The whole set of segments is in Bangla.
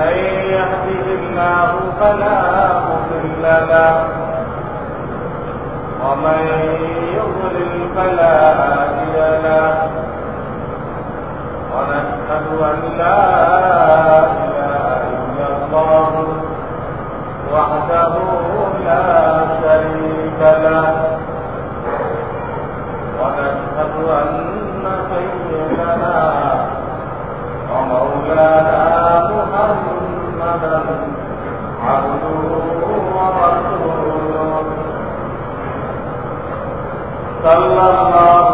من يهده الله فلا مضل له. ومن يضلل فلا هادي له. ونشهد أن لا إله إلا الله وحده لا شريك له. ونشهد أن سيدنا ومولانا صلى الله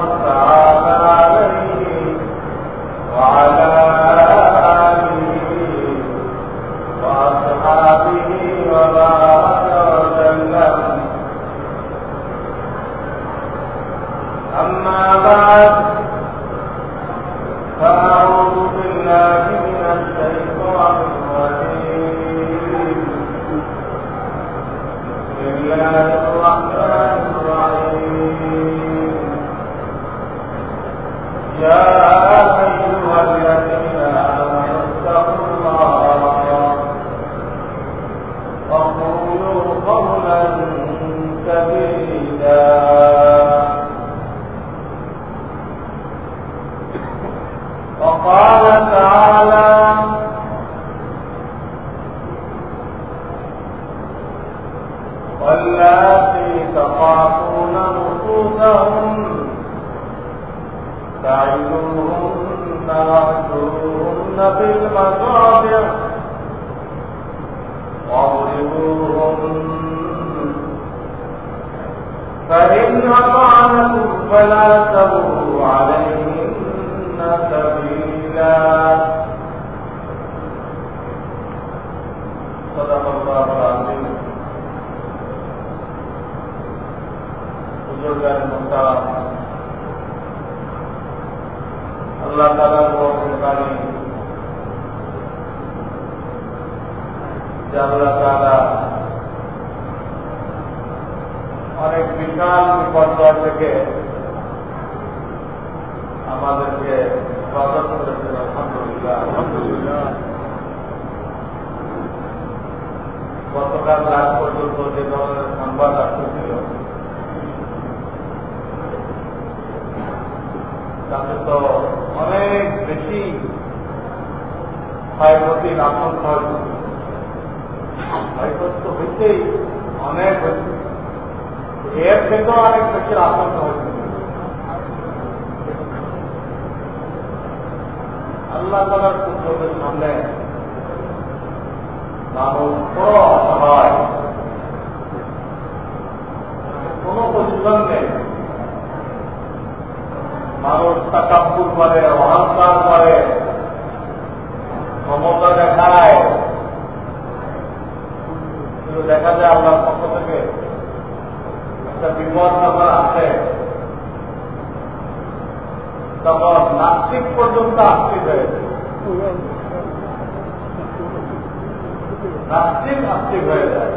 নাস্তিক আস্তিক হয়ে যায়।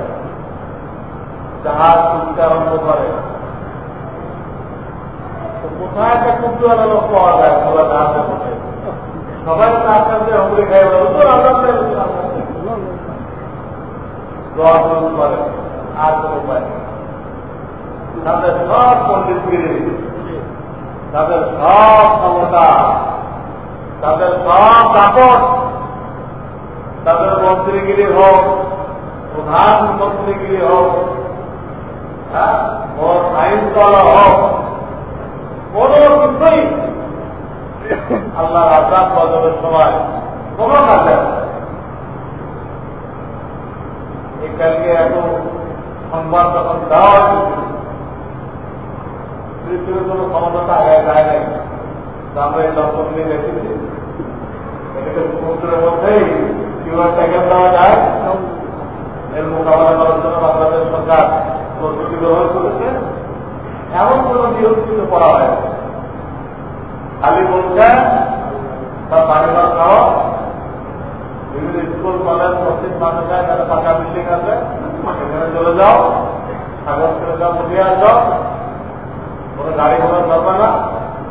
জাহাজ তুলতে আরম্ভ করে। কোথায় একটা কুকুর লোক পাওয়া যায় খোলা জাহাজের মধ্যে সবাই তার হুমড়ি খাই বলে তো আমরা দোয়া শুরু করে আর কোনো উপায় তাদের সব পণ্ডিতগিরি, তাদের সব ক্ষমতা তাদের সব কাপড় তাদের মন্ত্রীগিরি হোক প্রধানমন্ত্রীগিরি হোক হ্যাঁ ওর আইন করা হোক, কোন কিছুই আল্লাহ আজাদ বদলের সময় কোন কাজে এখানকে এত সংবাদ যখন দেওয়া হয়েছে, পৃথিবীর কোন ক্ষমতা আগে যায় নাই। আমরা এই দর্শন নিয়ে দেখেছি। এটাকে সমুদ্রের মধ্যেই কিউআর প্যাকেট দেওয়া যায়, এর মোকাবেলা করার জন্য বাংলাদেশ সরকার প্রস্তুতি গ্রহণ করেছে। এমন কোন নিয়োগ কিন্তু করা হয় খালি বলছে, তার পানি ভাত খাওয়া। বিভিন্ন স্কুল, কলেজ প্রত্যেক মানুষ এখানে পাকা বিল্ডিং আছে। এখানে চলে যাও, সাগর চলে যাও গাড়ি ঘোড়া চলবে না।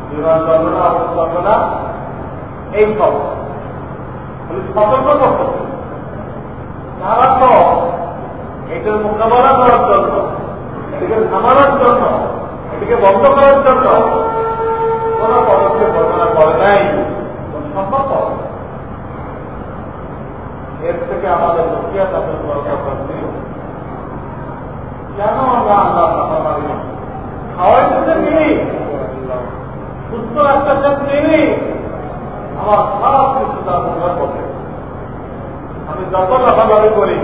বিমান চলবে না অফিস এই সব সতর্ক করতে তারা তো এটার মোকাবেলা করার জন্য, এটিকে থামানোর জন্য, এটিকে বন্ধ করার জন্য কোন পদক্ষেপ ঘোষণা করে নাই। সম্ভব এর থেকে আমাদের মুখিয়া তাদের কেন আমরা আল্লাহ মারি খাওয়াই তো নিই সুস্থ রাস্তার নিই, আমার সব কিছু তার মনে পড়ে আমি যত লাফালাফি করি,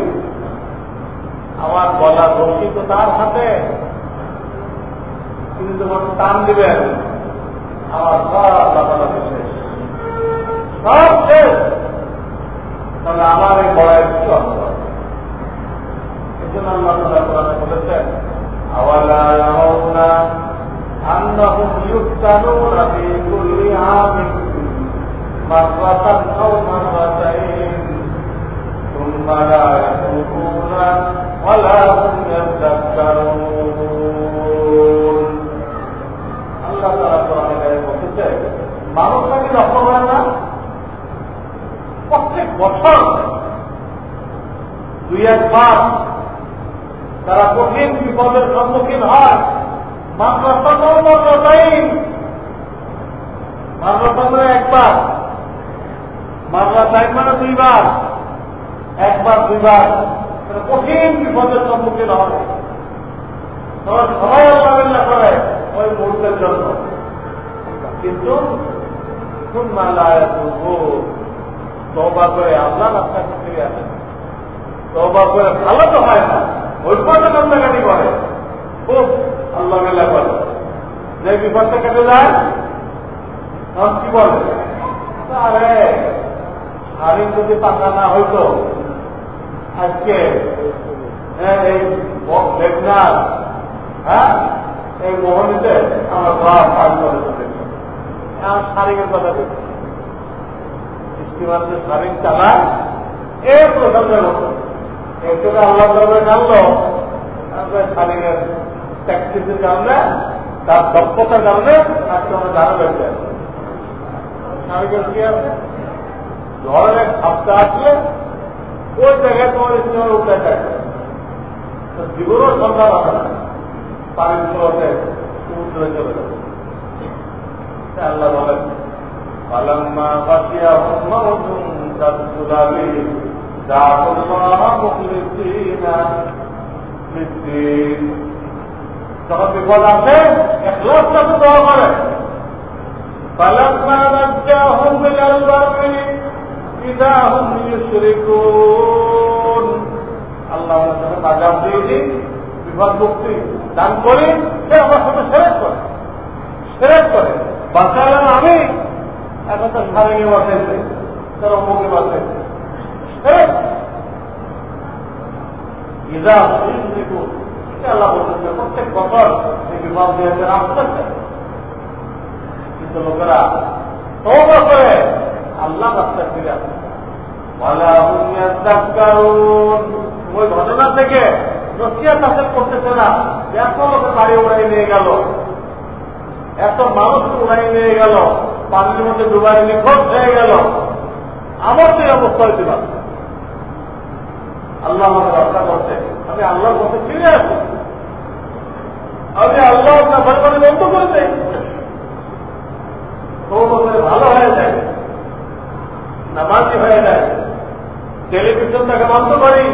আমার বলা রশি তো তার হাতে। তিনি যখন টান দিবেন, আমার সব লাফালাফি শেষ। সব শেষ। তাহলে আমার এই বড়াই কিছু অর্থ এই জন্য আল্লাহ বলেছেন, আওয়ালা ইয়ারাউনা আন্নাহুম ইফতানুনা ফি কুল্লি আমিন মাররাতান আও মাররাতাইন ثم لا يتوبون ولا هم يذكرون আল্লাহ তারা কোরআনে গায়ে বলতেছে মানুষ নাকি রক্ত করে না প্রত্যেক বছর দুই একবার তারা কঠিন বিপদের সম্মুখীন হয় মাদ্রাসাই মাদ্রাসা একবার। মাদ্রাসাই মানে দুইবার। একবার, দুইবার। কঠিন বিপদের সম্মুখীন হবে। তবে সবাই আল্লাহ করে ওই মুহূর্তের জন্য। কিন্তু তবা করে আল্লাহ রাস্তাকে ফিরে আসে তবা করে ভালো তো হয় না। ওই পথে কান্দাকাটি করে খুব আল্লাহ মেলা করে যে বিপদটা কেটে যায়, তখন কি বলে? আরে শাড়ি যদি পাকা না হইতো, আজকে এই মেঘনাথ হ্যাঁ এই মোহনীতে আমার সব কাজ করে চলেছে আমার শারীরিক কথা বলছি। বৃষ্টিমাত্র শারীরিক চালায় এ প্রসঙ্গের মতো একটু আল্লাহ জানলো শারীরিকের প্র্যাকটিসের কারণে তার দক্ষতার কারণে আজকে আমরা জানা বেড়ে আছে? সন্ধ্যা যখন বিপদ আসে একলাস সাথে দোয়া করে আল্লাহ যখন আজাব দিয়ে দিই বিপদ মুক্তি দান করি, সে আমার সাথে সেরেক করে। সেরেক করে। বাঁচালাম আমি, এখন তো সারে নিয়ে বাঁচাইছে, তার অমুকে বাঁচাইছে। ইজা আল্লাহ বলতেছে প্রত্যেক বছর এই বিপদ দিয়ে আসতেছে কিন্তু লোকেরা তৌবা করে আল্লাহ রাস্তায় ফিরে আসে। ওই ঘটনা থেকে নসিয়া করতেছে না। এত লোক বাড়ি উড়াই নিয়ে গেল। এত মানুষ উড়াই নিয়ে গেল। পানির মধ্যে ডুবাই নিখোঁজ হয়ে গেল। আমার সেই অবস্থা হয়েছিল আল্লাহ আমাকে রক্ষা করছে। আমি আল্লাহর মধ্যে ফিরে আসি। আমি আল্লাহ আপনার ভয় বন্ধ করে দেই ভালো হয়ে যায়। নামাজি হয়ে যায়। টেলিভিশন তাকে বন্ধ করি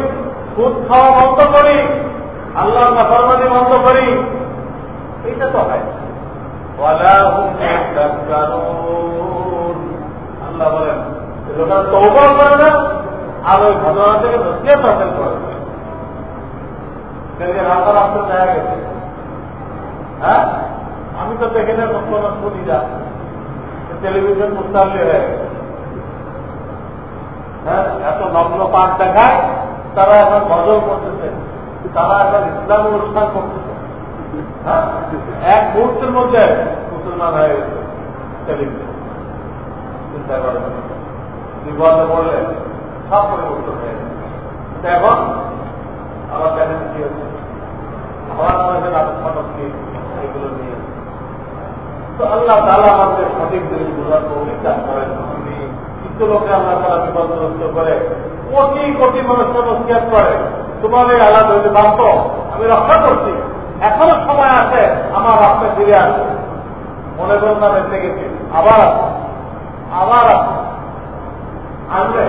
সুদ খাওয়া বন্ধ করি, আল্লাহ নাফরমানি বন্ধ করি। এইটা তো হয়। আল্লাহ বলেন লোকেরা তৌবা করে না, আর ওই ঘটনা থেকে নসিহত হাসিল করে রাস্তা রাস্তা দেখা গেছে। হ্যাঁ? আমি তো দেখে না কখনো শুনি যা টেলিভিশন মুস্তাবলি হয়ে হ্যাঁ? এত নগ্ন পাঠ দেখায়, তারা এখন গজল করতেছে। তারা এখন ইসলাম অনুষ্ঠান করতেছে। হ্যাঁ? এক মুহূর্তের মধ্যে মুসলমান হয়ে গেছে টেলিভিশন চিন্তা করেন বিপদে পড়লে সব পরিবর্তন হয়ে গেছে এখন আমার দেখেন কি হচ্ছে? আমার আমাদের ফাটক কি? এগুলো নিয়ে। তো আল্লাহ তালা আমাদের সঠিক জিনিস বোঝার অভিজ্ঞান করেন। কিছু লোকে আল্লাহ তালা বিপদগ্রস্ত করে কোটি কোটি মানুষকে নস্কিয়াত করে। তোমার এই আলাদা হইতে বাধ্য আমি রক্ষা করছি। এখনও সময় আছে, আমার রাস্তায় ফিরে আসে। মনে করুন না বেঁচে গেছি। আবার আবার আসবে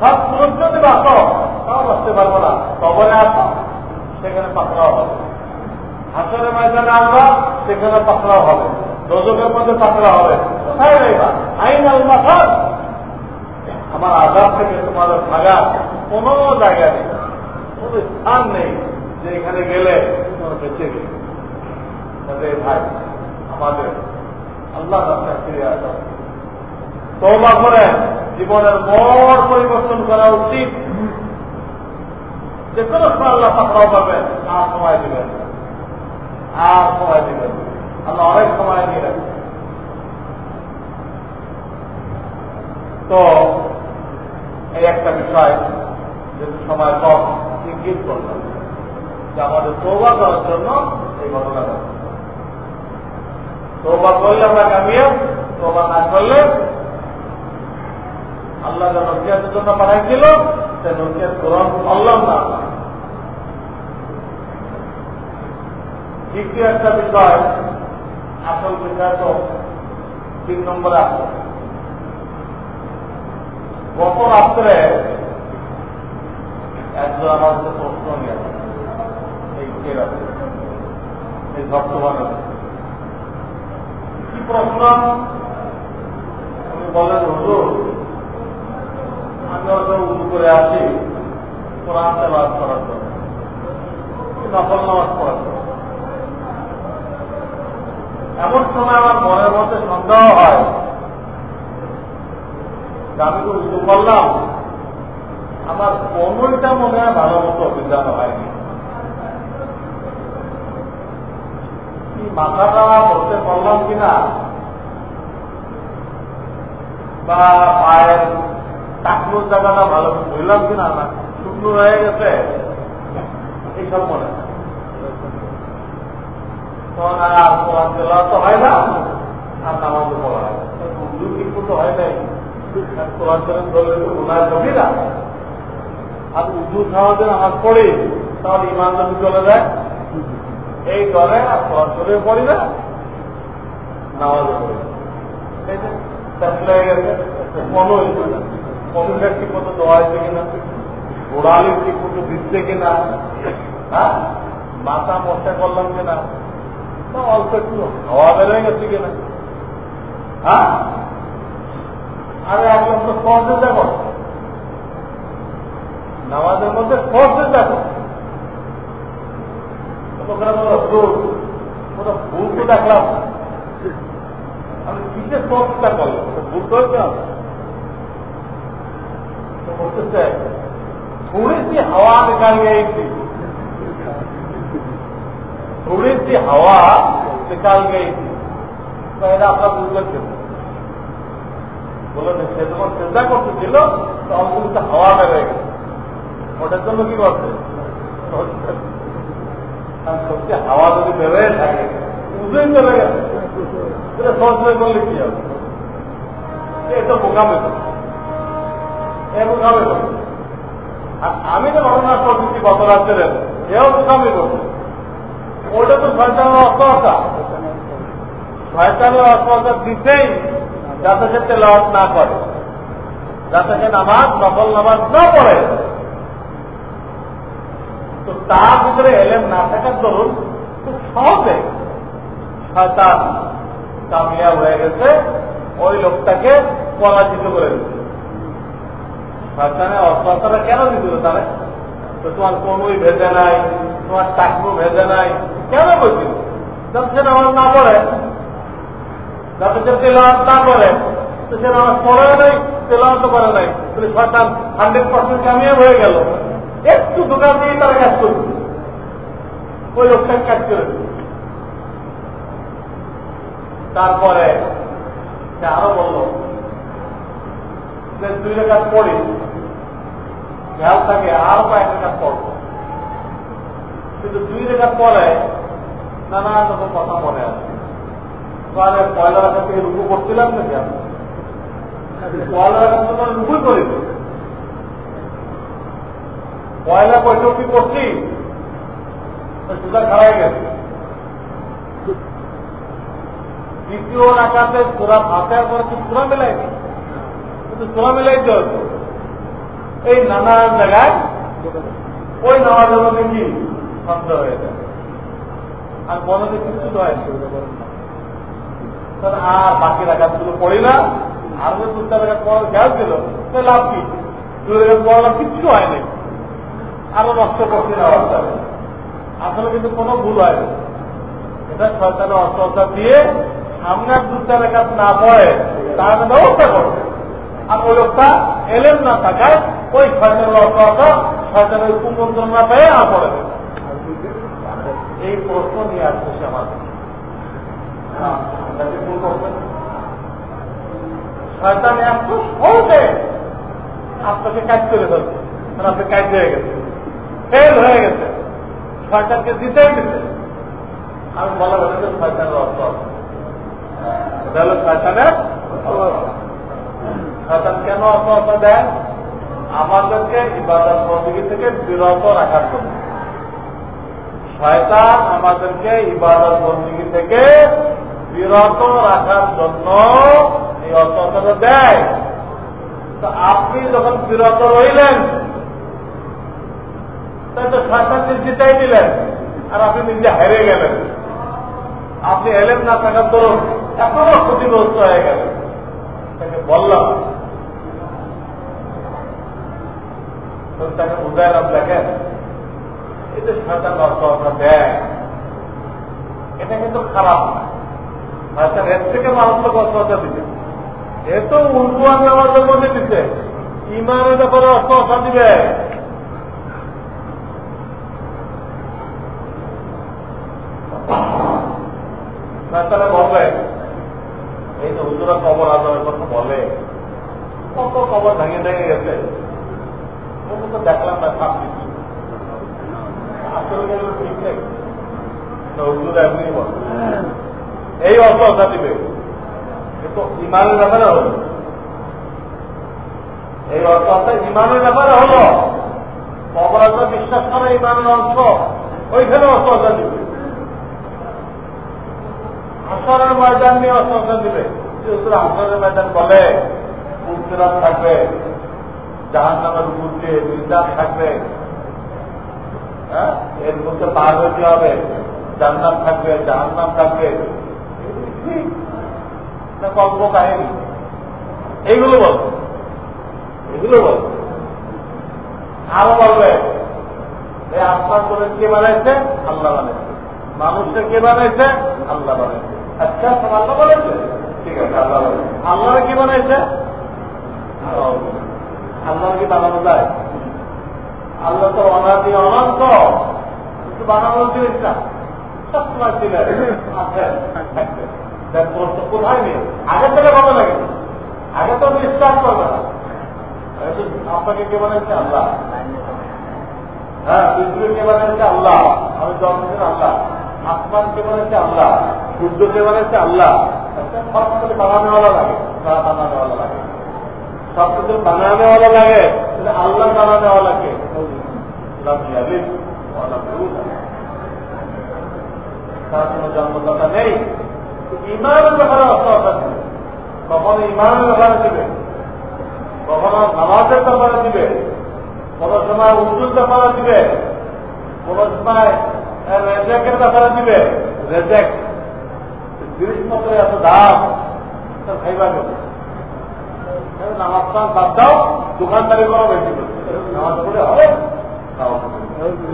সব যদি বাঁচো, তাও বাঁচতে পারব না। কবরে আসো। সেখানে পাকড়াও হবে। হাসরের ময়দানে আমরা সেখানে পাকড়াও হবে। রোজকের মধ্যে পাকড়া হবে। আইন আল মাথার আমার আজাদ থেকে তোমাদের ভাগা কোনো জায়গা নেই। কোন স্থান নেই যে এখানে গেলে তোমার বেঁচে গেলে। ভাই, আমাদের আল্লাহ রাস্তায় ফিরে আসা। তৌবা করে জীবনের বড় পরিবর্তন করা উচিত। যে কোনো সময় আল্লাহ পাকড়াও পাবেন আর সময় দিবেন। আর সময় দিবেন আল্লাহ অনেক সময় নিয়ে রাখবেন তো, এই একটা বিষয়, যেহেতু সময় কম, ইঙ্গিত করলাম যে আমাদের তৌবা করার জন্য এই ঘটনা ঘটে। তৌবা করলে আমরা কামিয়াব তৌবা না করলে আল্লাহ যা জন্য পাঠাইছিল, সে নকিয়াত গ্রহণ করলাম না। দ্বিতীয় একটা বিষয় আসল বিষয় তো তিন নম্বরে আসে গত রাত্রে একজন আমার কাছে প্রশ্ন নিয়ে এই বর্তমানে কি প্রশ্ন? উনি বলেন, হুজুর, আমি হয়তো উজু করে আসি কোরআন তেলাওয়াত করার জন্য। নফল নামাজ পড়ার এমন সময় আমার মনের মধ্যে সন্দেহ হয়। আমি তো উজু করলাম আমার কোনটা মনে হয় ভালো মতো অভিজ্ঞান হয়নি। কি মাথাটা বলতে পারলাম কিনা? বা পায়ের টাকনুর জায়গাটা ভালো ধরলাম কিনা? না, শুকনো হয়ে গেছে। এইসব মনে হয়। আর কোরআন তেলাওয়াত তো হয় পড়া হয় হয় তাহলে ইমান যদি চলে যায় এই দলে আর কোরআন শরীফ পড়ি না নামাজও পড়ি হয়ে মনে ঠিক মতো গোড়ালির ঠিক মতো দিচ্ছে কিনা হ্যাঁ মাথা মশা করলাম কিনা অল্প একটু হাওয়া বেরোয় গেছে কিনা হ্যাঁ আরে একদম তো সহজে দেখো নামাজের মধ্যে সহজে দেখো ওখানে ওটা ভুল তো দেখলাম আমি কিসের সহজটা করলাম ভুল তো হয়েছে না तो बोलते थोड़ी सी हवा निकाल गई थी थोड़ी सी हवा निकाल गई थी पहले आपका बुजुर्ग ছিল বললো সে তোমার চিন্তা করতেছিল তো অল্প কিছু হাওয়া বেড়ে গেছে ওটার জন্য কি করছে সত্যি হাওয়া যদি বেরোয় থাকে বুঝেই চলে গেছে সেটা সহজ হয়ে করলে কি হবে এটা বোকামে করছে বোকামি করছে আর আমি যে ঘটনা করতেছি গত রাত্রে এও বোকামি করছে ওটা তো শয়তানের অসহতা শয়তানের অসহতা দিতেই যাতে সে তেলাওয়াত না করে, যাতে সে নামাজ নকল নামাজ না পড়ে। তো তার ভিতরে এলেন না থাকার দরুন খুব সহজে শয়তান কামিয়া হয়ে গেছে, ওই লোকটাকে পরাজিত করে দিচ্ছে শয়তানের অসহতাটা কেন দিছিল তাহলে? তো তোমার কোনই ভেজে নাই, তোমার চাকরু ভেজে নাই কেন বলছিল যখন সে নামাজ না পড়ে যাতে সে তেলাওয়াত না করে, তো সে নামাজ পড়ে নাই তেলাওয়াত করে নাই। তাহলে শয়তান হান্ড্রেড পার্সেন্ট কামিয়াব হয়ে গেল। একটু দোকান দিয়ে তারা কাজ করবে। ওই লোকটাকে কাজ করে তারপরে সে আরও বলল যে দুই রেখা পড়ি খেয়াল থাকে, আর কয়েক রেখা পড়ব কিন্তু দুই রেখা পরে নানান রকম কথা মনে আছে। পয়লা রেখা থেকে রুকু করছিলাম নাকি আমি পয়লা রেখা তো রুকুই করিনি। পয়লা পঁয়ষট্টি করছি? সুদা খাওয়াই গেছে। দ্বিতীয় রাখাতে সুরা ফাঁসার পরে কি সুরা মেলাইনি কিন্তু সুরা মেলাইতে হতো এই নানা জায়গায় ওই নামাজের মধ্যে কি সন্দেহ হয়ে যায়। আর মনে কিছু নয় আর বাকি রাখাতগুলো পড়ি না। আর যে দু চার রাখাত পড়ার গ্যাস দিল তো লাভ কি? দু রেখাত পড়ার কিচ্ছু হয়নি আরও নষ্ট যাবে আসলে কিন্তু কোনো ভুল হয়নি। এটা সরকারের অস্ত্রতা দিয়ে সামনে দু চার রেখাত না পড়ে, তার ব্যবস্থা করবে আর ওই লোকটা এলেন না থাকায় ওই শয়তানের অস্ত্রতা শয়তানের কুমন্ত্রণ না পেয়ে আর পড়ে এই প্রশ্ন নিয়ে আসছে সে আমার। শয়তান এত সহজে আপনাকে কাজ করে ফেলছে। আপনি কাজ হয়ে গেছে ফেল হয়ে গেছে। শয়তানকে দিতে। আমি বলা হয়েছে শয়তানের অর্থ এটা হলো শয়তানের শয়তান কেন অর্থ অর্থ দেয়? আমাদেরকে ইবাদত বন্দী থেকে বিরত রাখার জন্য। শয়তান আমাদেরকে ইবাদত বন্দী থেকে বিরত রাখার জন্য এই অর্থটা দেয়। তো আপনি যখন বিরত রইলেন তাই তো শয়তানকে জিতাই দিলেন, আর আপনি নিজে হেরে গেলেন। আপনি এলেন না থাকার দরুন এখনও ক্ষতিগ্রস্ত হয়ে গেলেন। তাকে বললাম, তাকে বুঝাইলাম, দেখেন যে শয়তান আমরা দেয়। এটা কিন্তু খারাপ না। এর থেকে মানুষকে অস্ত্রতা দিবে। এ তো উল্টু আমি আমাদের মধ্যে দিচ্ছে ইমানের ব্যাপারে অস্ত্র দিবে। এই যে হুজুরা কবর আজমের কথা বলে, কত কবর ভেঙে ভেঙে গেছে। দেখলাম না, সাপ কিছু আসলে ঠিক নেই হুজুর এমনি বলে এই অর্থ অর্থা দিবে। কিন্তু ইমানের ব্যাপারে হলো। এই অর্থ অর্থাৎ ইমানের ব্যাপারে হলো, অপরাধ বিশ্বাস করে ইমানের অংশ। ওইখানে অর্থ অর্থা দিবে। আসরের ময়দান নিয়ে অর্থ অর্থা দিবে। আসরের ময়দান বলে উত্তরাত থাকবে জাহান নামের উপর দিয়ে থাকবে। হ্যাঁ? এর মধ্যে পার হইতে হবে? জান্নাত থাকবে, জাহান্নাম থাকবে। কল্প কাহিনী। এইগুলো বল। এগুলো বল। আরও বলবে। এই আসমান করে কে বানাইছে? আল্লাহ বানাইছে। মানুষকে কে বানাইছে? আল্লাহ বানাইছে। আচ্ছা আল্লাহ বানাইছে? ঠিক আছে, আল্লাহ আল্লাহ কি বানাইছে? আল্লাহ কি বানানো যায়? আল্লাহ তো অনাদি অনন্ত। কিছু বানানোর জিনিস না। সবসময় ছিলেন কোথায় নেই? আগের থেকে ভালো লাগে আল্লাহ। হ্যাঁ আল্লাহ। আমি জন্মদিন আল্লাহ। আসমান কে বানাইছে? আল্লাহ। সূর্য কে বানাইছে? আল্লাহ। সব কিছু বানানোওয়ালা লাগে। তারা লাগে। সব কিছু বানানোওয়ালা লাগে। আল্লাহ বানানোওয়ালা কে তার কোন জন্মদাতা নেই। ইমানের ব্যাপারে অস্ত্র দিবে কখনো ইমানের ব্যাপারে দিবে। কখনো নামাজের ব্যাপারে দিবে। কোন সময় উদ্যুর ব্যাপারে দিবে। কোন সময় রেজেকের ব্যাপারে দিবে। রেজেক। জিনিসপত্রের এত দাম খাইবা গেল নামাজ বাদ দাও, দোকানদারি করা বেশি নামাজ পড়ে হবে।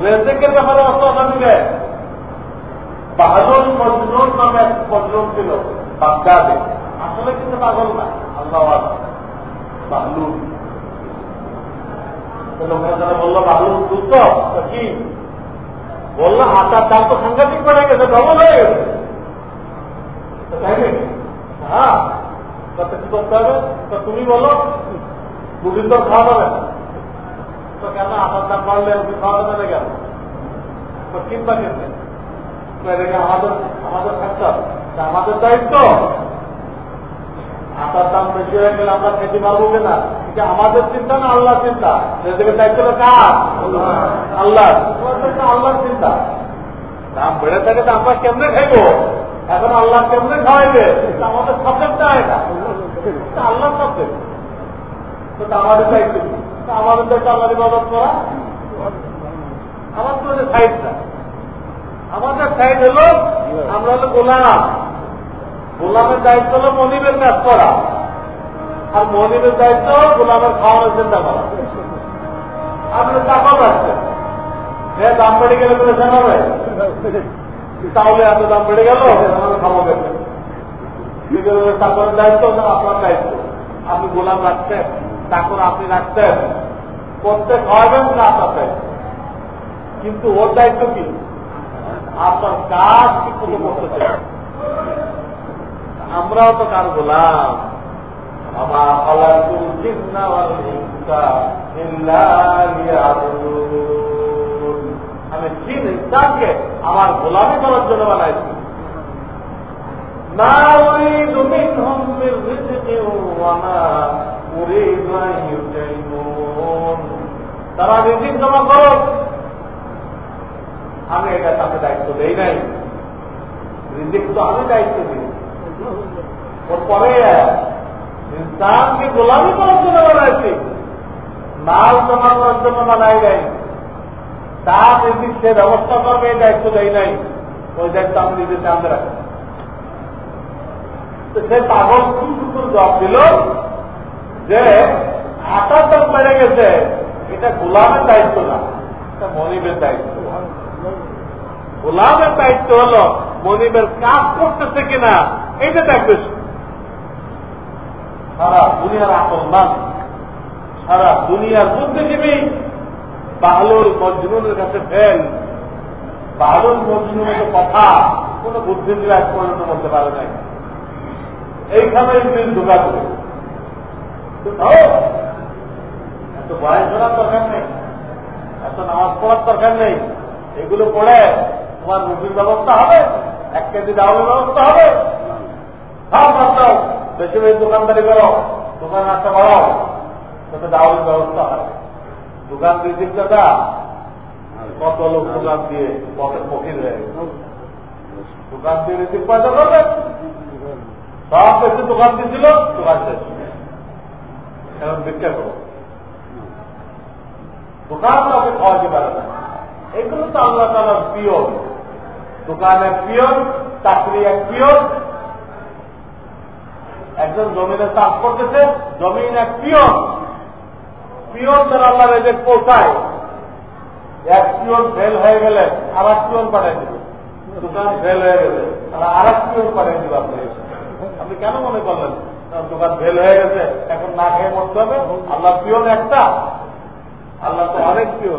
রেজেকের ব্যাপারে অস্ত্র দিবে বাহাদুর মজনুর নামে মজনুর ছিল, বাগদাদে। আসলে কিন্তু পাগল না, আল্লাহ বাহলুর লোকেরা বলল বাহলুর দুধ কি? বলল আটার দাম তো সাংঘাতিক পড়ে গেছে ডবল হয়ে গেছে। হ্যাঁ। কত কি করতে হবে? তো তুমি বলো দুদিন তো খাওয়া যাবে না। তো কেন আটার দাম বাড়লে আপনি খাওয়াতে দেবে কেন? তো কিনবা কেন এটাকে আমাদের আমাদের থাকতে হবে। আমাদের দায়িত্ব। আটার দাম বেশি হয়ে গেলে আমরা খেতে পারব কিনা? এটা আমাদের চিন্তা না আল্লাহ চিন্তা? এদিকে দায়িত্ব কার? আল্লাহ আল্লাহর চিন্তা। দাম বেড়ে থাকে তো আমরা কেমনে খাইবো? এখন আল্লাহ কেমনে খাওয়াইবে? আমাদের সাবজেক্টটা এটা। আল্লাহ সাবজেক্ট তো আমাদের দায়িত্ব আমাদের দায়িত্ব আল্লাহ ইবাদত করা। আমার তো আমাদের সাইড আমরা হলো গোলাম। গোলামের দায়িত্ব হলো মনিবের কাজ করা। আর মনিবের দায়িত্ব গোলামের খাওয়ানোর চিন্তা করা। আপনি টাকা পাচ্ছেন হ্যাঁ দাম বেড়ে গেলে জানাবে তাহলে এত দাম বেড়ে গেল খাব গেছে চাকরের দায়িত্ব না, আপনার দায়িত্ব। আপনি গোলাম রাখছেন চাকর আপনি রাখছেন। করতে খাওয়াবেন না আপনার কিন্তু ওর দায়িত্ব কি? আপনার কাজ ঠিক মতো করতে চাই? আমরাও তো কার গোলাম। আমি ইনসানকে আমার গোলামি করার জন্য বানাইছি। ما أريد منهم من رزق وما أريد أن يطعمون তারা রিজিক জমা করো আমি এটা তাকে দায়িত্ব দেই নাই রিজিক তো আমি দায়িত্ব দিই ওর পরে ইনসানকে গোলামি করার জন্য বানাইছি মাল জমা করার জন্য বানাই নাই তার রিজিক সে ব্যবস্থা করবে এই দায়িত্ব দেই নাই ওই দায়িত্ব আমি নিজের সামনে রাখি সে পাগল সুন্দর জবাব দিল যে আটার দাম বেড়ে গেছে। এটা গোলামের দায়িত্ব না। এটা মনিবের দায়িত্ব। গোলামের দায়িত্ব হলো মনিবের কাজ করতেছে কিনা, এইটা দেখবে সারা দুনিয়ার আকলমান সারা দুনিয়ার বুদ্ধিজীবী বাহলুল মজনুনের কাছে ফেল। বাহলুল মজনুনের কথা কোন বুদ্ধিজীবী আজ পর্যন্ত বলতে পারে নাই। এইখানে ইংলিশ ঢোকা করে এত বয়স ধরার দরকার নেই। এত নামাজ পড়ার দরকার নেই। এগুলো পড়ে তোমার রুটির ব্যবস্থা হবে, এক কেজি ডাউলের ব্যবস্থা হবে। সব মাত্র বেশি বেশি দোকানদারি করো দোকান আসতে বাড়াও, তাতে ডাউলের ব্যবস্থা হয় দোকান দিয়ে দাদা, কত লোক দোকান দিয়ে পকেট পকির হয়ে দোকান দিয়ে রিসিভ পয়সা করবে। বেশি দোকান দিয়েছিল, দোকান খাওয়াতে পারে না। এগুলো তো আল্লাহ তালার দোকান চাকরি এক একজন জমিনে চাষ করতেছে, জমিন এক পিওর পিওর দ্বারা আল্লাহ রেজেক পৌঁছায়। এক পিওর ফেল হয়ে গেলে আর এক পিওর পাঠাই দিবে। দোকান ফেল হয়ে গেলে আর এক পিওর পাঠাই দিবে আপনি আপনি কেন মনে করলেন? দোকান ফেল হয়ে গেছে, এখন না খেয়ে মরতে হবে। আল্লাহ পিওর একটা? আল্লাহ তো অনেক পিওর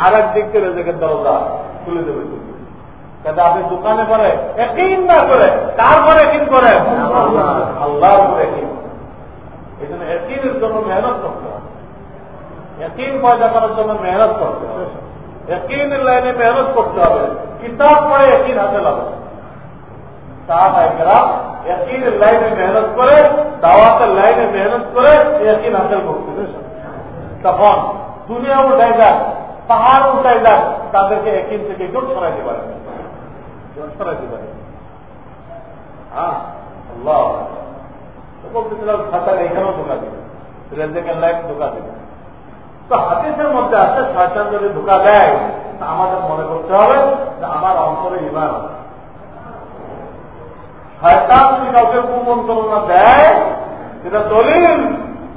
আর এক দিক থেকে রেজেকের দরজা খুলে দেবে কিন্তু। আপনি দোকানে করে একই না করে? তারপরে একই করে? আল্লাহ। করে জন্য মেহনত করতে হবে। কিতাব পড়ে একই হাতে লাগবে একইনের লাইনে মেহনত করে দাওয়াতের লাইনে মেহনত করে একই হাসিল করতে তখন দুনিয়া উঠাই যাক পাহাড় উঠাই যাক তাদেরকে একিন থেকে জোট সরাইতে পারে দিবে মধ্যে আছে যদি দেয় আমাদের মনে করতে হবে আমার অন্তরে ইমান আছে শয়তান যদি কাউকে কুমন্ত্রণা দেয় সেটা দলিল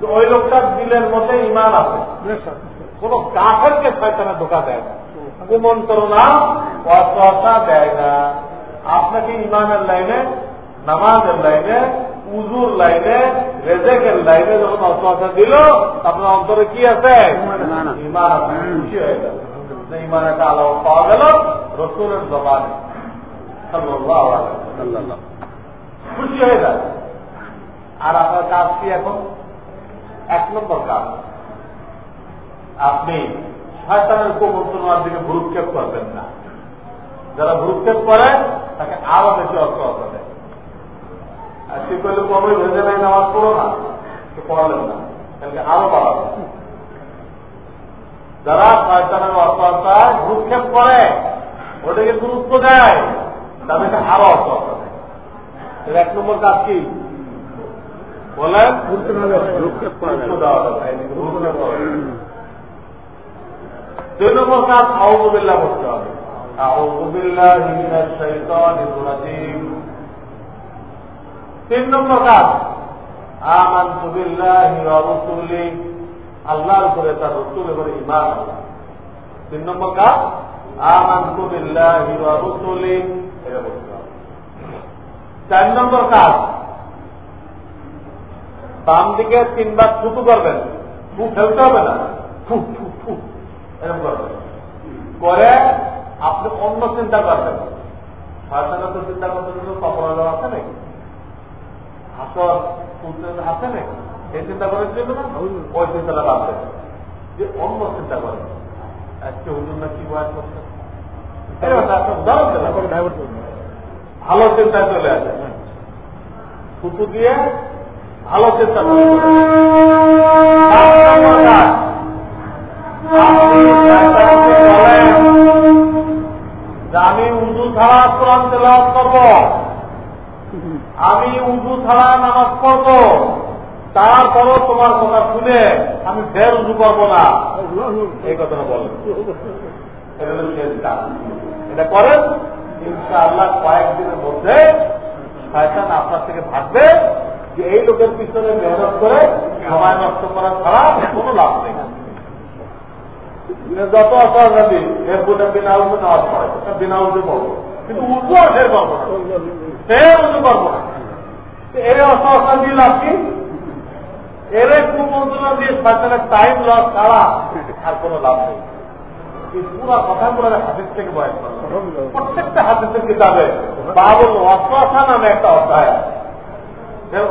ওই লোকটার দিলের মধ্যে ইমান আছে। কোন কাফেরকে শয়তানে ধোকা দেয় না। কুমন্ত্রণা অসহসা দেয় না। আপনাকে ইমানের লাইনে নামাজের লাইনে উজুর লাইনে রেজেকের লাইনে যখন অসহসা দিল আপনার অন্তরে কি আছে? ইমান আছে। খুশি হয়ে গেল। ইমান একটা আলো পাওয়া গেল রসুলের জবানে। খুশি হয়ে যায়। আর আপনার কাজ কি এখন? এক নম্বর কাজ। আপনি শয়তানের প্রবর্তনার দিকে ভুরুক্ষেপ করবেন না। যারা ভুরুক্ষেপ করে, তাকে আরও বেশি অর্থ অর্থ দেয়। আর সে করলে কবে ভেজে নাই নামাজ পড়ো না? সে পড়ালেন না। তাহলে আরও বাড়াবে যারা শয়তানের অর্থায় ভূক্ষেপ করে, ওটাকে গুরুত্ব দেয়। তাদেরকে আরও অর্থ অর্থ এর এক নম্বর কাজ কি? বলেন করা দুই নম্বর কাজ আউজবিল্লাহ করতে হবে। তিন নম্বর কাজ আমান সুবিল্লাহি রসুলি। আল্লাহর উপরে তার রসুল এবং ইমান তিন নম্বর কাজ আমান সুবিল্লাহি রসুলি। এটা হবে। চার নম্বর কাজ। বাম দিকে তিনবার থুতু করবেন। ফু ফেলতে হবে না। ফু ফু ফু এরকম করবেন। করে আপনি অন্য চিন্তা করবেন। শয়তানের তো চিন্তা করতে গেলে কপাল আছে নাকি? তুলতে আছে নাকি? এই চিন্তা করার জন্য না? ওই চিন্তাটা বাদ দেবেন যে অন্য চিন্তা করেন আজকে হুজুর না কি বয়ান করছে? উদাহরণ ভালো চিন্তায় চলে আসে। থুতু দিয়ে ভালো চিন্তা আমি উজু ছাড়া কোরআন তেলাওয়াত করব, আমি উজু ছাড়া নামাজ পড়ব, তারপরও তোমার কথা শুনে আমি ফের উজু করব না। এই কথাটা বলেন। এটা করেন? ইনশাআল্লাহ কয়েকদিনের মধ্যে শয়তান আপনার থেকে ভাববে যে এই লোকের পিছনে মেহনত করে সময় নষ্ট করা ছাড়া কোনো লাভ নেই। যত অসহায় এরপরে বিনা উঠে নেওয়ার পরে বিনা উঠে পড়ব কিন্তু আর ফের পাবো ফের উঠে পারব না। এই অসহায় দিয়ে লাভ কি? এর কুমন্ত্রণা দিয়ে শয়তানের টাইম লস ছাড়া আর কোনো লাভ নেই। এই পুরা কথাগুলো হাদিস থেকে বয়স প্রত্যেকটা হাদিসের কিতাবে বাবুল নামে একটা অধ্যায় আছে।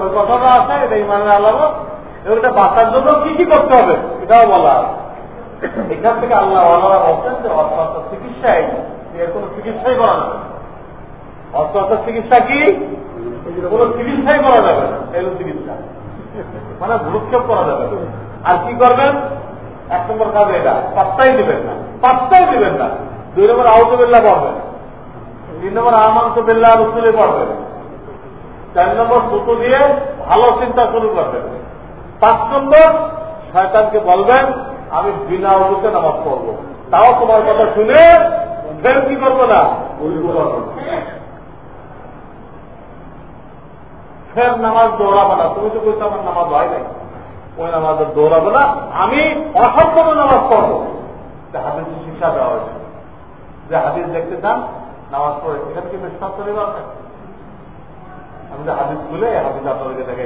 ওই কথাটা আছে এটা এবং এটা বাঁচার জন্য কি কি করতে হবে এটাও বলা এখান থেকে আল্লাহ আল্লাহ বলছেন যে চিকিৎসায় এর কোন চিকিৎসাই করা যাবে অর্থ চিকিৎসা কি? কোন চিকিৎসাই করা যাবে না চিকিৎসা। মানে ভূক্ষেপ করা যাবে আর কি করবেন? এক নম্বর কাজ এটা পাত্তাই দিবেন না। পাত্তাই দিবেন না। দুই নম্বর আউতবিল্লা পড়বেন। তিন নম্বর আমান্ত বিল্লা রসুলে পড়বেন। চার নম্বর দুটো দিয়ে ভালো চিন্তা শুরু করবেন। পাঁচ নম্বর শয়তানকে বলবেন, আমি বিনা উজুতে নামাজ পড়ব। তাও তোমার কথা শুনে ফের কি করব না? ফের নামাজ দৌড়াবো না। তুমি তো বলছো আমার নামাজ হয় নাই। ওই নামাজ দৌড়াবো না। আমি অসম্পূর্ণ নামাজ পড়ব। হাদিস শিক্ষা দেওয়া হয়েছে। যে হাদিস দেখতে চান, নামাজ পড়ে, এখানে কি বিশ্বাস করে আছে। আমি যে হাদিস খুলে হাদিস আপনাদেরকে দেখে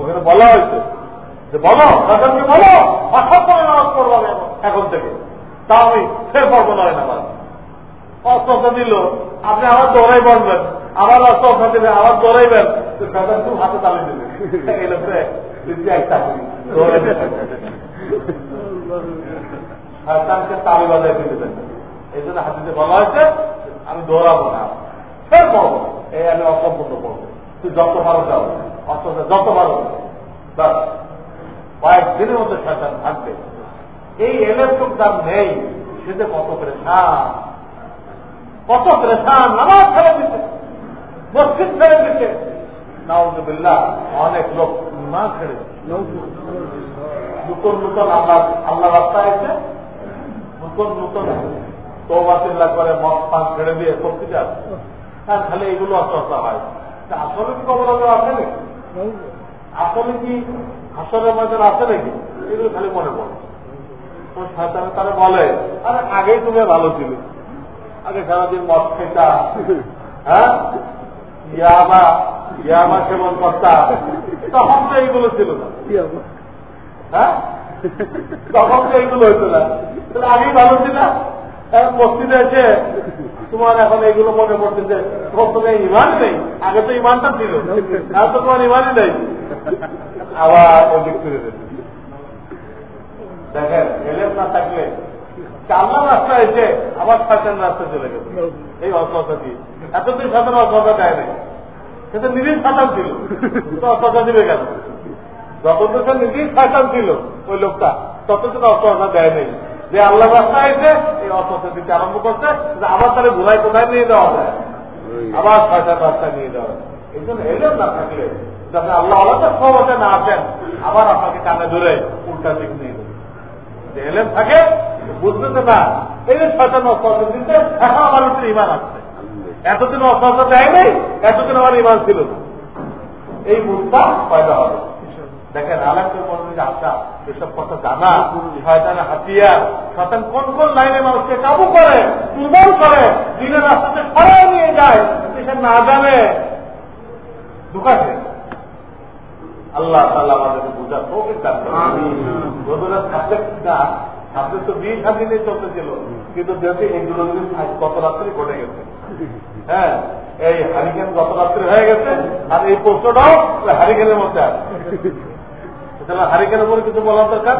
ওখানে বলা হয়েছে যে বলো দাদাকে বলো অসম্পূর্ণ নামাজ পড়ব এখন থেকে। তা আমি ফের পড়ব নয় নামাজ। অস্ত্রটা দিল। আপনি আবার দৌড়াই বলবেন। আবার অস্ত্রটা দিলে আবার দৌড়াইবেন। হাতে তালে দিলেন এই লোকরে একটা শয়তানকে তালি বাজায় দিতে এই জন্য হাতিতে বলা হয়েছে, আমি দৌড়াবো না। ফের পড়ব। এই আমি অসম্পূর্ণ পড়ব। তুই যত ভালো যাও। অস্ত্রটা যত ভালো বাস কয়েকদিনের মধ্যে শয়তান থাকবে। এই চোখ দাম নেই। সে যে কত পরেশান। কত পরেশান। নামাজ ছেড়ে দিচ্ছে মসজিদ ছেড়ে দিচ্ছে নাউজুবিল্লাহ, অনেক লোক না ছেড়ে নতুন নতুন আল্লাহ আল্লাহ রাস্তা আছে নতুন নতুন? তোবা চিল্লা করে মদ পান ছেড়ে দিয়ে প্রকৃতি আছে। তার খালি এগুলো অচর্চা হয়। আসলে কি খবর আছে নাকি? আসলে কি আসলে ময়দান আছে নাকি? এগুলো খালি মনে পড়ে। তো শয়তানে তারা বলে আরে আগেই তুমি ভালো ছিল। আগে সারাদিন মদ খেতা। হ্যাঁ? ইয়াবা ইয়াবা সেবন কর্তা। তখন তো এইগুলো ছিল না। হ্যাঁ? তখন তো এইগুলো হইতো না। আগেই ভালো ছিল মসজিদে এসে তোমার এখন এইগুলো মনে পড়তেছে, তোমার তো ইমান নেই। আগে তো ইমানটা ছিল আর তো তোমার ইমানই নেই। আবার দেখেন এলেন না থাকলে আল্লাহ রাস্তা এসে আবার শয়তান রাস্তা চলে গেছে এই অসহতা দিয়ে। এতদিন শয়তান অসহতা দেয় নাই। সেটা নিজেই শয়তান ছিল। তো অসহতা দিবে কেন? যতদিন সে নিজেই শয়তান ছিল, ওই লোকটা, ততদিন অসহতা দেয় নেই। যে আল্লাহ রাস্তা এসে এই অসহতা দিতে আরম্ভ করছে যে আবার তাহলে ভুলাই কোথায় নিয়ে দেওয়া যায় আবার শয়তান রাস্তায় নিয়ে যাওয়া যায় এই জন্য না থাকলে, যাতে আল্লাহ আল্লাহ সহজে না আসেন, আবার আপনাকে কানে ধরে উল্টা দিক নিয়ে দেবে থাকে বুঝতেছে না, এই যে শয়তান অস্ত্র দিতে এখন আমার ইমান আসছে এতদিন অস্ত্র দেয় নেই এতদিন আমার ইমান ছিল না। এই বুঝটা পয়দা হবে। দেখেন আলাদা মনে যে আশা এসব কথা জানা শয়তানের হাতিয়ার। শয়তান কোন কোন লাইনে মানুষকে কাবু করে দুর্বল করে দিনের রাস্তাতে সরাই নিয়ে যায় সে না জানে। দুকাছে আল্লাহ তাল্লাহ আমাদেরকে বোঝার তোকে বদলের সাবজেক্ট না সাবজেক্ট তো বিয়ে শান্তি নিয়ে চলতেছিল কিন্তু দেখি এগুলো গত রাত্রি ঘটে গেছে। হ্যাঁ এই হারিকেন গত রাত্রি হয়ে গেছে আর এই প্রশ্নটাও হারিকেনের মধ্যে আছে। হারিকেনের উপরে কিছু বলার দরকার?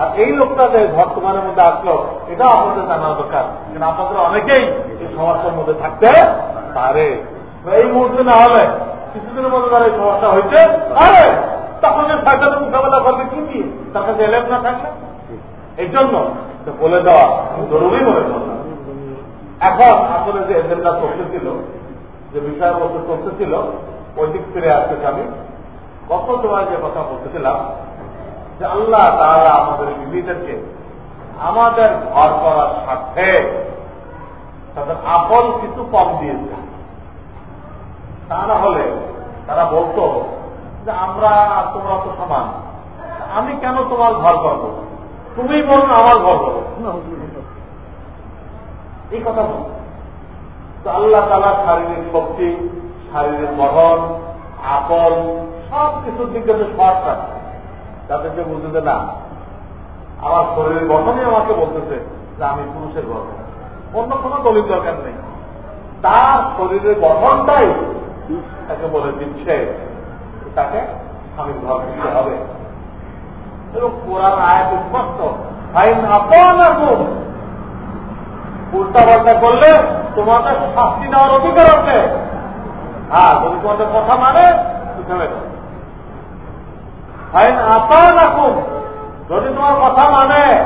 আর এই লোকটা যে বর্তমানের মধ্যে আসলো, এটাও আপনাদের জানার দরকার। কিন্তু আপনাদের অনেকেই এই সমস্যার মধ্যে থাকতে পারে। এই মুহূর্তে না হলে কিছুদিনের মধ্যে তার এই সমস্যা হয়েছে আরে তখন যে সরকারের মোকাবেলা করবে কি কি? তার কাছে এলেন না থাকলে? এই জন্য বলে দেওয়া জরুরি মনে করলাম এখন আসলে যে এজেন্ডা চলতেছিল, যে বিষয়বস্তু চলতেছিল, ওই দিক ফিরে আসতেছে আমি গত সময় যে কথা বলতেছিলাম যে আল্লাহ তারা আমাদের বিবিদেরকে আমাদের ঘর করার স্বার্থে তাদের আপল কিছু কম দিয়েছে। তা না হলে তারা বলতো যে আমরা তোমরা তো সমান। আমি কেন তোমার ঘর করব? তুমি বলুন আমার ঘর করব এই কথা বল। তো আল্লাহ তালা শারীরিক শক্তি, শারীরিক গঠন আপল সব কিছুর দিক শর্ট রাখছে যে বুঝতে না। আমার শরীরের গঠনই আমাকে বলতেছে যে, আমি পুরুষের গঠন। অন্য কোনো দলিল দরকার নেই। তার শরীরের গঠনটাই তাকে বলে দিচ্ছে তাকে স্বামীর ঘর দিতে হবে। এবং কোরআন আয়াত স্পষ্ট, ফাইন আপন আসুন উল্টা পাল্টা করলে তোমাদের শাস্তি দেওয়ার অধিকার আছে। হ্যাঁ যদি তোমাদের কথা মানে থেমে ফাইন যদি তোমার কথা মানে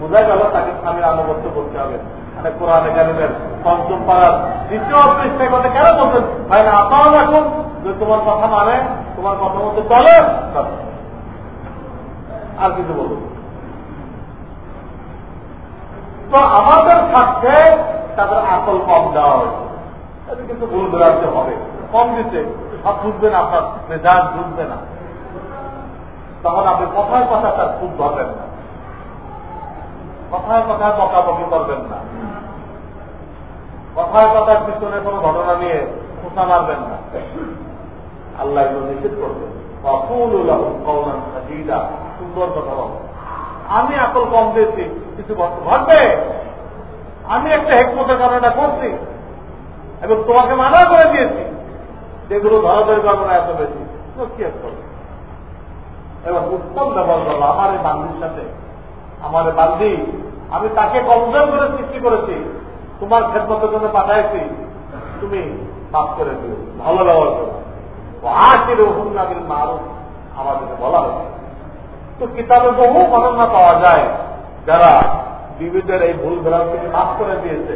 বোঝা গেল তাকে স্বামীর আনুগত্য করতে হবে। মানে কোরআন একাডেমের পঞ্চম পাড়ার দ্বিতীয় পৃষ্ঠায় কথা কেন বলছেন? ভাই না আপনারা রাখুন যে তোমার কথা মানে তোমার কথা মধ্যে চলে আর কিছু বলুন। তো আমাদের স্বার্থে তাদের আসল কম দেওয়া হয়েছে। কিন্তু ভুল বেড়াতে হবে। কম দিতে। সব বুঝবে না আপনার মেজাজ বুঝবে না। তখন আপনি কথায় কথা তার খুব ধরবেন না। কথায় কথায় বকাবকি করবেন না। কথায় কথায় পিছনে কোন ঘটনা নিয়ে খোঁচা মারবেন না। আল্লাহ এগুলো নিষেধ করবেন। সুন্দর কথা বল আমি আকল কম দিয়েছি, কিছু ঘটবে? আমি একটা হেকমতের কারণটা করছি। এবং তোমাকে মানা করে দিয়েছি যেগুলো ধরাধরি করব না এত বেশি। কি করবে? এবং উত্তম ব্যবহার করব আমার এই বান্ধির সাথে। আমার বান্ধি আমি তাকে কমজোর করে সৃষ্টি করেছি। তোমার খেদমতের জন্য পাঠাইছি। তুমি মাফ করে দিও, ভালো ব্যবহার করো। আশির হুন্নাবিল মারুফ, আমাদেরকে বলা হয়েছে। তো কিতাবে বহু বর্ণনা পাওয়া যায়, যারা বিবিধের এই ভুল ভ্রান্তিকে মাফ করে দিয়েছে।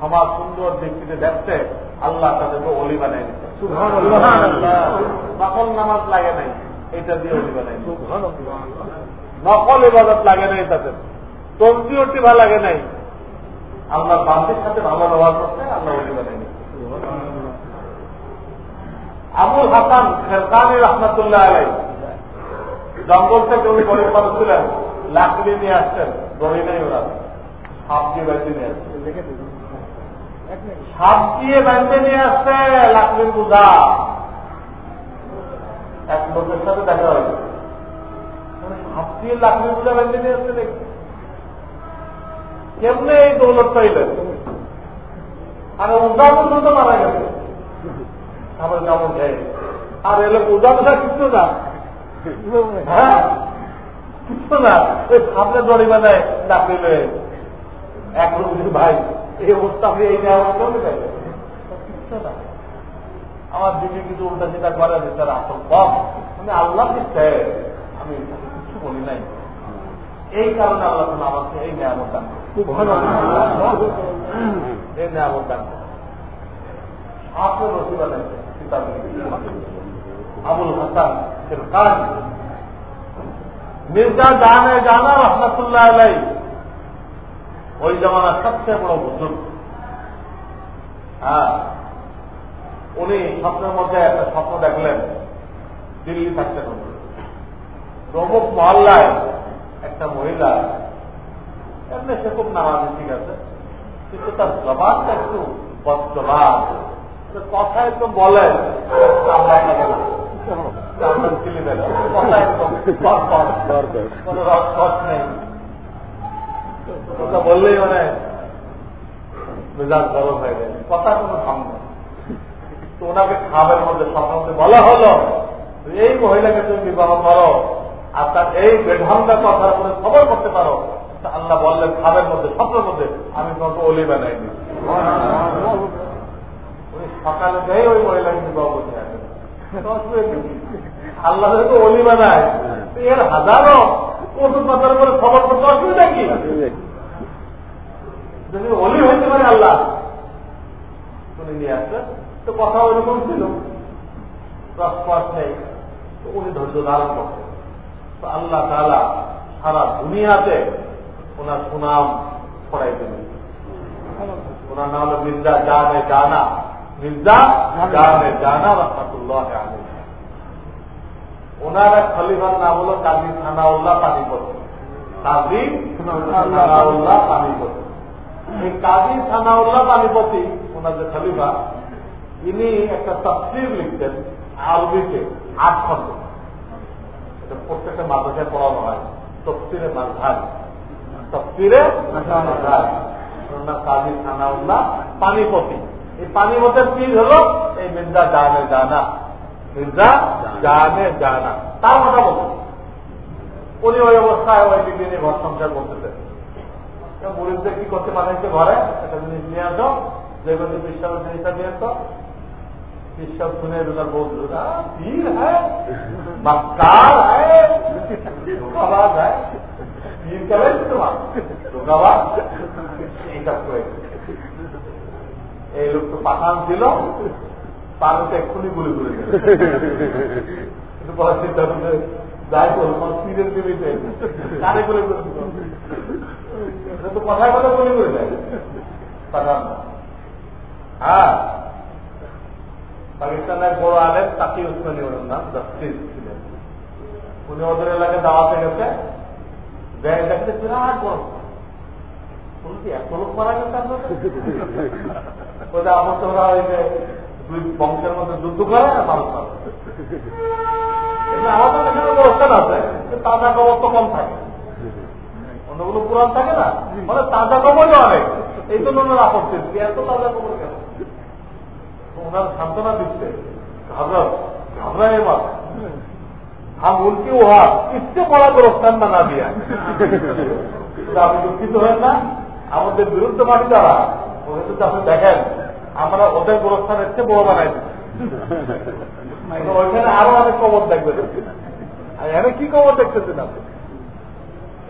আমার সুন্দর দৃষ্টিতে দেখছে আল্লাহ তাদেরকে অলি বানাই দিচ্ছে নামাজ লাগে নাই। এটা দিয়ে অলি বানাই নকল ইবাদত লাগে নাই তাদের। তন্ত্রীয়টি ভালো লাগে নাই। আল্লাহ বান্দির সাথে ভালো ব্যবহার করতে আল্লাহ অলি বানাই আবুল হাসান খেরকানি রহমতুল্লাহ আলাই জঙ্গল থেকে উনি গরিব মানুষ ছিলেন। লাকড়ি নিয়ে আসছেন। দড়ি নেই ওরা। সাপ দিয়ে বেঁধে নিয়ে আসছে। সাপ দিয়ে বেঁধে নিয়ে আসছে লাকড়ির বুঝা এক লোকের সাথে দেখা হয়েছে আসছে দেখি কেমনে আর এলো কিছু হ্যাঁ? কিছু না। ওই সামনে দড়ি বানায় ডাকলে এক রুগীর ভাই, এই অবস্থা আপনি এই নেওয়া কিচ্ছু না। আমার দিকে কিছু উল্টা চিন্তা করে যে তার আসল কম মানে আল্লাহ আমি কিছু বলি নাই। এই কারণে আল্লাহ তালা আমাকে এই নিয়ামত দান এই নিয়ামত দান করে। আপনার রসিবা আবুল হাসান কাজ মির্জা জানে জানা রহমতুল্লাহ আলাই ওই জমানার সবচেয়ে বড় বুজুর্গ। হ্যাঁ। উনি স্বপ্নের মধ্যে একটা স্বপ্ন দেখলেন দিল্লি থাকতে হবে। প্রমুখ মহল্লায় একটা মহিলা এমনি সে খুব নামাজি ঠিক আছে কিন্তু তার জবানটা একটু বদলা কথা একটু বলে চামড়া লাগে না। চামড়া ছিলে দেয় না। কথা বললেই মানে মেজাজ গরম হয়ে যায়। কথা কোনো নেই। তো ওনাকে খাবের মধ্যে স্বপ্নতে বলা হলো এই মহিলাকে তুমি বিবাহ করো আর তার এই বেঢঙ্গা কথার উপরে খবর করতে পারো। আল্লাহ বললেন খাবের মধ্যে, স্বপ্নের মধ্যে আমি তোমাকে অলি বানাই দিই সকালে যাই ওই মহিলাকে বিবাহ করতে আল্লাহ তো অলি বানায় এর হাজারো ওষুধ পাতার উপরে খবর করতে অসুবিধা কি? যদি অলি হইতে পারে আল্লাহ, উনি নিয়ে আসবেন তো কথা ওইরকম ছিল। উনি ধৈর্য ধারণ করতেন। তো আল্লাহ তালা সারা দুনিয়াতে ওনার সুনাম ছড়াই দেবেন ওনার নাম হলো মির্জা জানে জানা। মির্জা জানে জানা রহমতুল্লাহ ওনার এক খলিফার নাম হলো কাজী থানাউল্লাহ পানিপতি কাজী থানাউল্লাহ পানিপতি এই কাজী থানাউল্লাহ পানিপতি ওনার যে খলিফা ইনি একটা তফসির লিখতেন আরবিতে, আট খন্ড এটা প্রত্যেকটা মাদ্রাসায় পড়ানো হয়, তফসিরে মাঝার তফসিরে মাঝার কাজী থানাউল্লাহ পানিপতি। এই পানিপতের পীর হলো এই মির্জা জানে জানা। মির্জা জানে জানা। তার কথা বলুন। উনি ওই অবস্থায় ওই নিয়ে ঘর সংসার করতেছেন। মুরিদদের কি করতে পাঠাইছে ঘরে? একটা জিনিস নিয়ে আসো যে কোনো বিশ্বাসের জিনিসটা নিয়ে আসো। বিশ্বাস শুনে ওনার বউ পীর হ্যাঁ मक्कार है धोखाबाज है पीर करे তোমার ধোকাবাজ এইসব করে এই লোক তো পাঠান ছিল পানিতে এক্ষুনি গুলি করে গেল কিন্তু পরে চিন্তা করছে যাই করবো পীরের বিবিতে কানে করে তো কথায় কথা গুলি করে দেয় পাঠান হ্যাঁ পাকিস্তানের বড় আলেন তাকি উসমানি ওনার নাম জাস্টিস ছিলেন। উনি ওদের এলাকায় দাওয়াতে গেছে ব্যাগ দেখতে বিরাট বড়। এত লোক মারা গেছে ওদের আমার তো ওরা দুই বংশের মধ্যে যুদ্ধ করে তাজা খবর তো কম থাকে। অন্যগুলো পুরান থাকে না। মানে তাজা খবরই অনেক। এই জন্য আপত্তি। এত তাজা খবর ওনার সান্ত্বনা দিচ্ছে। ঘাবড়া ঘাবড়া এবার হাম হ্যাঁ, উল্কি ওহা ইচ্ছে পড়া করো স্থানটা না দিয়ে। আপনি দুঃখিত হয় না? আমাদের বিরুদ্ধে মাটি তারা ওদের তো আপনি দেখেন, আমরা ওদের গোরস্থান এসছে বড় বানাই মানে ওইখানে আরও অনেক কবর দেখবে এখানে কি কবর দেখতেছেন আপনি?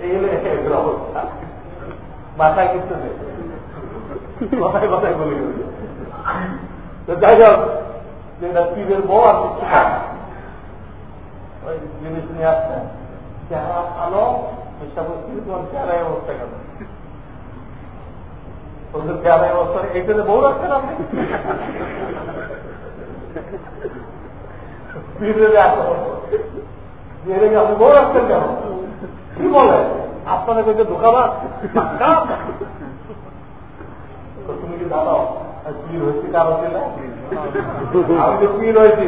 এই হলে অবস্থা। বাসায় কিছু কথায় কথায় বলে। গেছে পীরের বউ আর ওই জিনিস নিয়ে আসছে চেহারা ভালো চেষ্টা অবস্থা কেন চেহারায় অবস্থা বউ রাখছেন আপনি পীরের আপনি বউ রাখছেন কেন কি বলে আপনাদের ঢোকাবার তুমি কি পীর হয়েছি কারও ছিল আমি তো পীর হয়েছি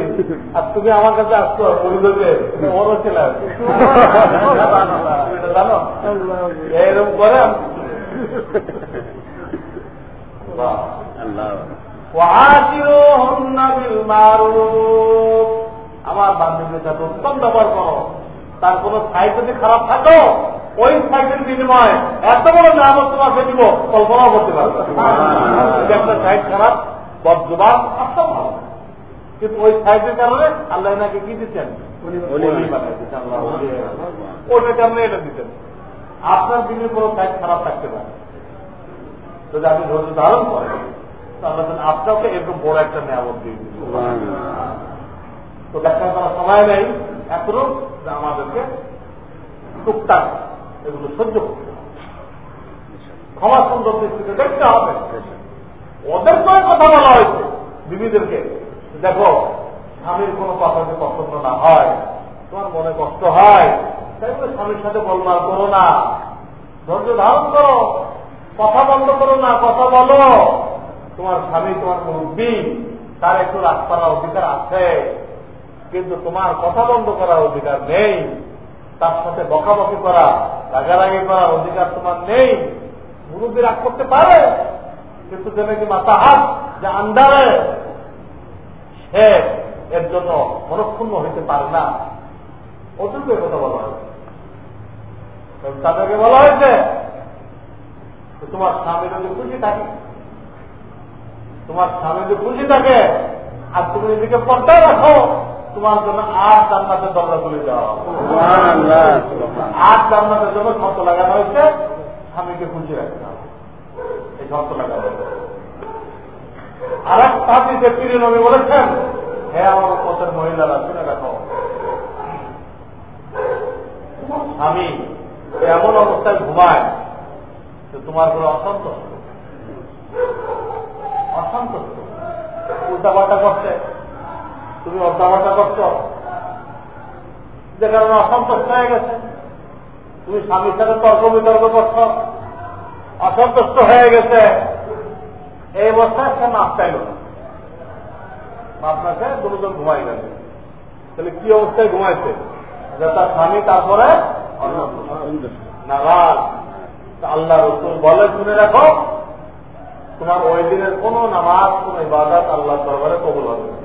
আর তুমি আমার কাছে আসতো পরিদর্শে ওরও ছিল জানো? এরকম করে আমার বান্ধবীর সাথে উত্তম ব্যবহার করো। তার কোন সাইড যদি খারাপ থাকো ওই সাইডের বিনিময়ে এত বড় নামত তোমাকে দিব কল্পনাও করতে পারবে আপনার সাইড খারাপ বদজবান অসম্ভব কিন্তু ওই সাইডের কারণে আল্লাহ নাকি কি দিচ্ছেন? ওটা কেমন এটা দিচ্ছেন। আপনার দিনের কোনো সাইড খারাপ থাকতে পারে। যদি আপনি ধৈর্য ধারণ করেন তাহলে আপনাকে এরকম বড় একটা নিয়ামত দিয়ে দিচ্ছেন তো ব্যাখ্যা করার সময় নেই এখনও আমাদেরকে টুকটাক এগুলো সহ্য করতে হবে। ক্ষমা সুন্দর দৃষ্টিতে দেখতে হবে। ওদের করে কথা বলা হয়েছে। বিবিদেরকে, দেখো, স্বামীর কোনো কথা যদি পছন্দ না হয়, তোমার মনে কষ্ট হয়, তাই বলে স্বামীর সাথে বলবার করো না। ধৈর্য ধারণ করো। কথা বন্ধ করো না, কথা বলো। তোমার স্বামী তোমার মুরব্বী, তার একটু রাগ করার অধিকার আছে। কিন্তু তোমার কথা বন্ধ করার অধিকার নেই। তার সাথে বকাবকি করা, রাগারাগি করার অধিকার তোমার নেই। মুরব্বী রাগ করতে পারে, কিন্তু যে নাকি মাথা হাত যে আন্দারে সে এর জন্য মনক্ষুণ্ণ হইতে পারে না। অযোগ্য কথা বলা হয়েছে। তাদেরকে বলা হয়েছে তোমার স্বামী যদি খুশি থাকে, তোমার স্বামী যদি খুশি থাকে, আর তুমি নিজেকে পর্দায় রাখো তোমার জন্য আট জান্নাতের দরজা খুলে যাও আট জান্নাতের জন্য শর্ত লাগানো হয়েছে স্বামীকে খুশি রাখতে হবে। এই শর্ত লাগানো হয়েছে। আর এক সাথী যে পীর নবী বলেছেন হ্যাঁ আমার পথের মহিলারা শুনে রাখো। স্বামী এমন অবস্থায় ঘুমায় যে তোমার কোনো অসন্তুষ্ট। অসন্তুষ্ট। উল্টা পাল্টা করছে। তুমি পাল্টা করছ? যে কারণে অসন্তুষ্ট হয়ে গেছে। তুমি স্বামীর সাথে তর্ক বিতর্ক করছ। অসন্তুষ্ট হয়ে গেছে। এই অবস্থায় সে মাপ চাইল আপনাকে দুজন ঘুমাই গেল। তাহলে কি অবস্থায় ঘুমাইছে? যে তার স্বামী তারপরে নারাজ। আল্লাহ রসুল বলে শুনে রাখো, তোমার ওই দিনের কোন নামাজ, কোন ইবাদত আল্লাহ দরবারে কবুল হবে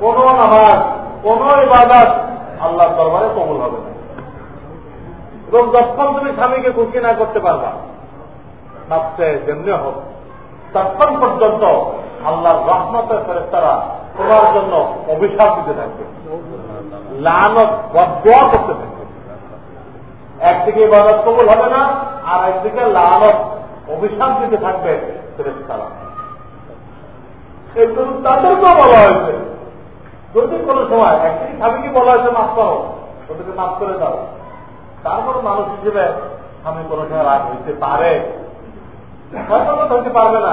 কোন নামাজ, কোন ইবাদত আল্লাহ দরবারে কবুল হবে না। এবং যখন তুমি স্বামীকে খুশি না করতে পারবা ভাবছে যেমনি হোক তখন পর্যন্ত আল্লাহর রহমতের ফেরেস্তারা তোমার জন্য অভিশাপ দিতে থাকবে। লানত বদয়া করতে থাকবে। একদিকে ইবাদত কবুল হবে না, আর একদিকে লালত অভিশাপ দিতে থাকবে ফেরেস্তারা এই জন্য তাদেরকেও বলা হয়েছে যদি কোনো সময় একদিকে স্বামীকে বলা হয়েছে, মাফ করো, ওদেরকে মাফ করে দাও। তারপরে মানুষ হিসেবে স্বামী কোনো সময় রাগ হইতে পারে। পারবে না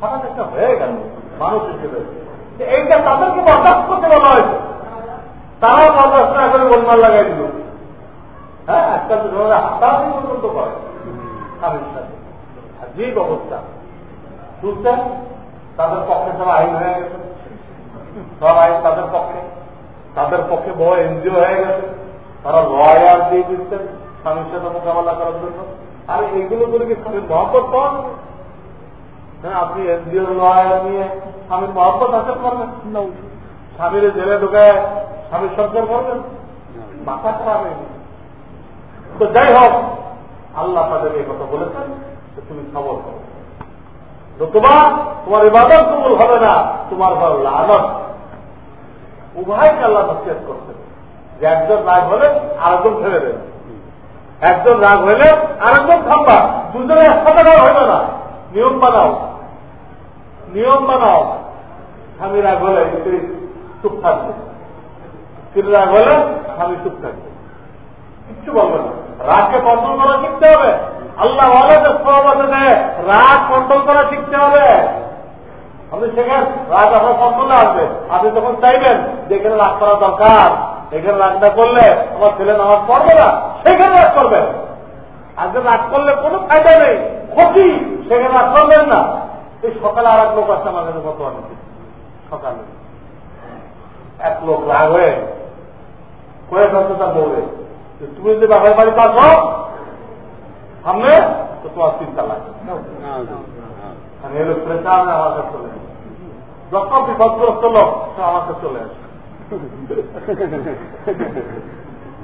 হঠাৎ একটা হয়ে গেল মানুষ হিসেবে। এইটা তাদেরকে বরদাস্ত করতে বলা হয়েছে। তারাও বরদাস্ত না করে লাগাই দিল। হ্যাঁ আজকাল তো হাতাহাতি পর্যন্ত করে স্বামীর সাথে। অবস্থা। শুনছেন? তাদের পক্ষে সব আইন হয়ে গেছে। সব আইন তাদের পক্ষে। তাদের পক্ষে বড় এনজিও হয়ে গেছে। তারা লয়ার দিয়ে দিচ্ছেন স্বামীর সাথে মোকাবেলা করার জন্য। আর এগুলো করে কি স্বামীর মহব্বত পাওয়া যাবে? হ্যাঁ আপনি এনজিও লয়ার নিয়ে স্বামীর মহব্বত হাসিল করবেন? স্বামীর জেলে ঢুকায় স্বামীর সঞ্চয় করবেন? মাথা খারাপ তো যাই হোক আল্লাহ তাদের এই কথা বলেছেন যে তুমি খবর করো তোমার তোমার ইবাদত কবুল হবে না তোমার ঘর লালত উভয়কে আল্লাহ নসিহত করছেন। যে একজন রাগ হলে আরেকজন ছেড়ে দেবে। একজন রাগ হইলে আরেকজন থামবা। দুজনে একসাথে রাগ হইল না। নিয়ম বানাও। নিয়ম বানাও। স্বামী রাগ হলে স্ত্রী চুপ থাকবে। স্ত্রী রাগ হলে স্বামী চুপ থাকবে। কিচ্ছু বলবে না। রাগকে কন্ট্রোল করা শিখতে হবে। আল্লাহ বলে যে সবাতে দেয় রাগ কন্ট্রোল করা শিখতে হবে। আপনি সেখানে রাগ আপনার কন্ট্রোলে আসবে। আপনি তখন চাইবেন যে এখানে রাগ করা দরকার এখানে রাগটা করলে আমার ছেলে নামাজ পড়বে না সেখানে রাগ করবেন। আজকে রাগ করলে কোনো ফায়দা নেই ক্ষতি সেখানে রাগ করবেন না। এই সকালে আর এক লোক আমার কাছে কত অনেক সকালে। এক লোক রাগ হয়ে কয়ে ফেলছে তার বউরে তুমি যদি বাবার বাড়ি আসো সামনে তো তোমার চিন্তা লাগে আমি এলো প্রেশার আমার কাছে যখন বিপদগ্রস্ত লোক, সে আমার চলে আসে।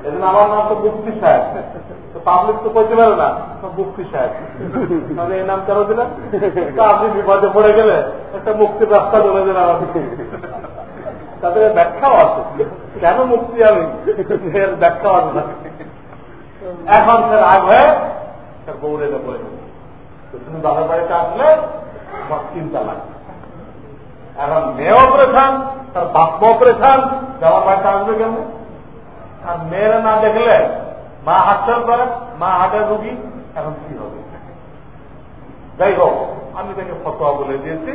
এজন্য আমার নাম তো মুক্তি সাহেব। তো পাবলিক তো করতে পারে না মুক্তি সাহেব। মানে এই নাম কেন দিলেন? আপনি বিপদে পড়ে গেলে একটা মুক্তির রাস্তা ধরে দেন আমার তাদের ব্যাখ্যাও আছে। কেন মুক্তি আমি? এর ব্যাখ্যাও আছে না। এখন স্যার আগ হয়ে তার বউরে পড়ে তুমি বাবার বাড়িতে আসলে আমার চিন্তা লাগে এখন মেয়ে অপারেশন তার বাপ অপারেশন যাওয়ার বাড়িতে আসবে কেন আর মেয়েরা না দেখলে মা হাতটাল করে মা হাটের রুগী, এখন কি হবে? যাই হোক, আমি তাকে ফটোয়া বলে দিয়েছি।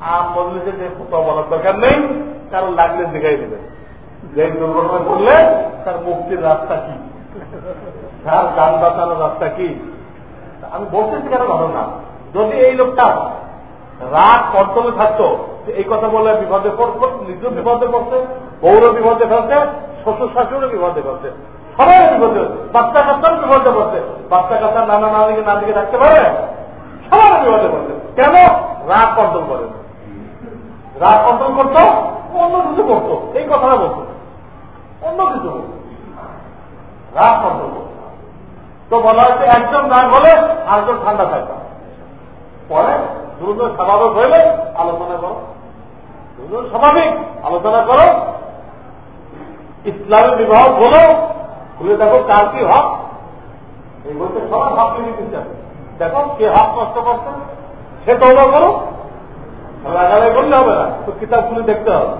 আর বললেছে যে ফটোয়া বলার দরকার নেই কারণ লাগলে দেখাই দেবে। যে দুর্ঘটনা করলে তার মুক্তির রাস্তা কি? তার গান বাঁচানোর রাস্তা কি? আমি বলতেছি কেন ঘটনা যদি এই লোকটা রাগ কন্ট্রোলে থাকতো। এই কথা বলে বিপদে পড়তো নিজ বিপদে পড়ছে বৌর বিপদে ফেলছে শ্বশুর শাশুড়ও বিপদে পড়ছে। সবাই বিপদে বাচ্চা কাচ্চার বিপদে পড়ছে। বাচ্চা কাচ্চার নানা নানিকে না দিকে থাকতে পারে সবার বিপদে পড়ছে। কেন? রাগ কন্ট্রোল করে। রাগ কন্ট্রোল করতো, অন্য কিছু করতো। এই কথাটা বলতো। অন্য কিছু করতো। রাগ কন্ট্রোল করতো। তো বলা হচ্ছে একজন রাগ হলে আরেকজন ঠান্ডা থাকবে পরে দুজন স্বাভাবিক হইলে আলোচনা করো। দুজন স্বাভাবিক আলোচনা করো। ইসলামের বিবাহ বলো, খুলে দেখো কার কি হক। এই বলতে সবাই হক নিয়ে দিতে চাবে দেখো কে হক নষ্ট করছে, সে তৌবা করো রাগালে করলে হবে না, তো কিতাব খুলে দেখতে হবে।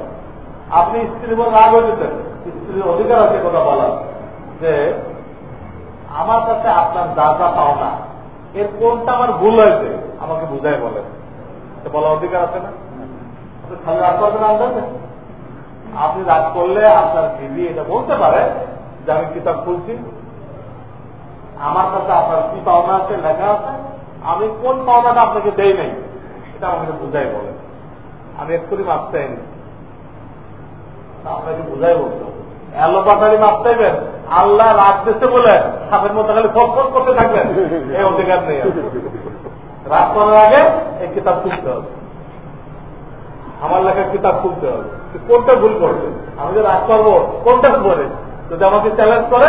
আপনি স্ত্রীর উপর রাগ হয়ে যেতেন স্ত্রীর অধিকার আছে কথা বলার। যে আমার কাছে আপনার যা পাওনা, এর কোনটা আমার ভুল হয়েছে? আমাকে বুঝাই বলেন বলার অধিকার আছে না? খালি রাগ করবেন আন্দাজে আপনি রাগ করলে আপনার দিদি এটা বলতে পারে যে আমি কিতাব খুলছি। আমার কাছে আপনার কি পাওনা আছে, লেখা আছে? আমি কোন পাওনাটা আপনাকে দেই নাই? এটা আমাকে বুঝাই বলেন আমি এক্ষুনি মাপ চাইনি আপনাকে বুঝাই বলতে হবে অ্যালোপাতারি মাপ চাইবেন? আল্লাহ রাগ দিচ্ছে বলে সাপের মতো খালি ফোন ফোন করতে থাকবেন। এই অধিকার নেই রাগ করার আগে এই কিতাব খুলতে হবে। আমার লেখার কিতাব খুলতে হবে। কোনটা ভুল করবে? আমি যে রাগ করব, কোনটা করে যদি আমাকে চ্যালেঞ্জ করে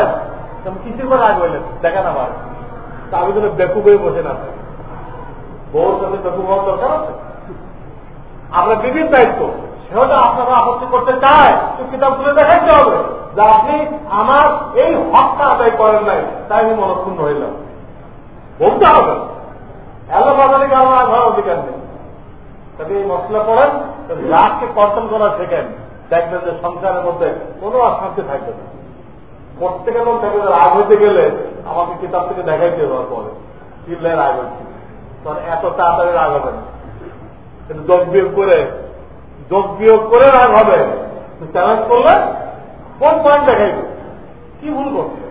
আমি কিসের করে রাগ হইলেন দেখেন আমার। তা আমি যেন বেকুব হয়ে বসে না বউর কাছে বেকুব হওয়ার দরকার আছে? আমরা বিভিন্ন দায়িত্ব। সেটা আপনারা আপত্তি করতে চায়, তো কিতাব খুলে দেখাইতে হবে। যে আপনি আমার এই হকটা আদায় করেন নাই, তাই আমি মনক্ষুণ্ণ হইলাম। বলতে হবে এলো বাজারে কারণ আর অধিকার নেই। তবে এই মশলা পড়েন রাগকে কন্ট্রোল করা শেখেন। দেখবেন যে সংসারের মধ্যে কোনো অশান্তি থাকবে না। প্রত্যেক এমন থাকবে রাগ হইতে গেলে আমাকে কিতাব থেকে দেখাই দিয়ে দেওয়ার পরে চিল্লায় রাগ হচ্ছে। তখন এত তাড়াতাড়ি রাগ হবে না। কিন্তু যোগ বিয়োগ করে, যোগ বিয়োগ করে রাগ হবে। চ্যালেঞ্জ করলে কোন পয়েন্ট দেখাইবে? কি ভুল করছে?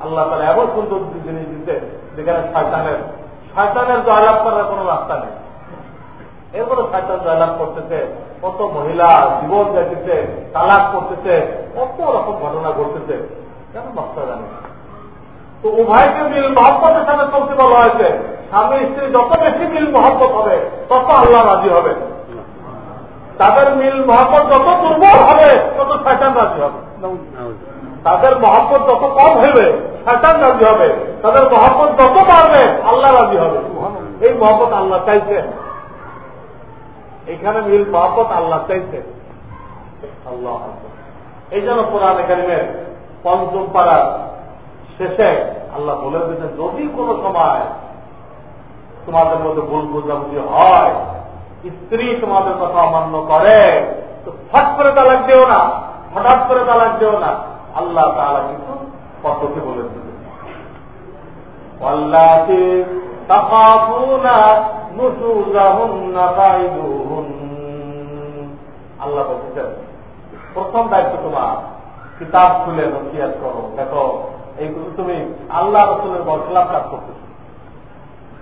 আল্লাহ তারা এমন সুন্দর জিনিস দিতে যেখানে শয়তানের শয়তানের জয়লাভ করার কোন রাস্তা নেই। এরপরে শয়তান জয়লাভ করতেছে, কত মহিলা জীবন যাইতেছে, তালাক করতেছে, কত রকম ঘটনা ঘটতেছে, কেন নষ্ট জানে তো উভয়কে মিল মহব্বতের সাথে চলতে বলা হয়েছে, স্বামী স্ত্রী যত বেশি মিল মহব্বত হবে, তত আল্লাহ রাজি হবে। তাদের মিল মহব্বত যত দুর্বল হবে, তত শয়তান রাজি হবে। তাদের মহব্বত যত কম হবে, শয়তান রাজি হবে। তাদের মহব্বত যত বাড়বে, আল্লাহ রাজি হবে। এই মহব্বত আল্লাহ চাইছে। এখানে মিল মহব্বত আল্লাহ চাইছে। আল্লাহ এই জন্য কোরআন একাডেমের পঞ্চম পাড়ার শেষে আল্লাহ বলে দিয়েছেন, যদি কোন সময় তোমাদের মধ্যে ভুল বুঝাবুঝি হয়, স্ত্রী তোমাদের কথা অমান্য করে, তো ফট করে তালাক দিও না, হঠাৎ করে তালাক দিও না। আল্লাহ তারা কিন্তু পদ্ধতি বলে আল্লাহ বলতেছেন, প্রথম দায়িত্ব তোমার, কিতাব খুলে নথিয়াত করো, দেখো এইগুলো তুমি আল্লাহ রসুলের বরখলাপ কাজ করতেছ।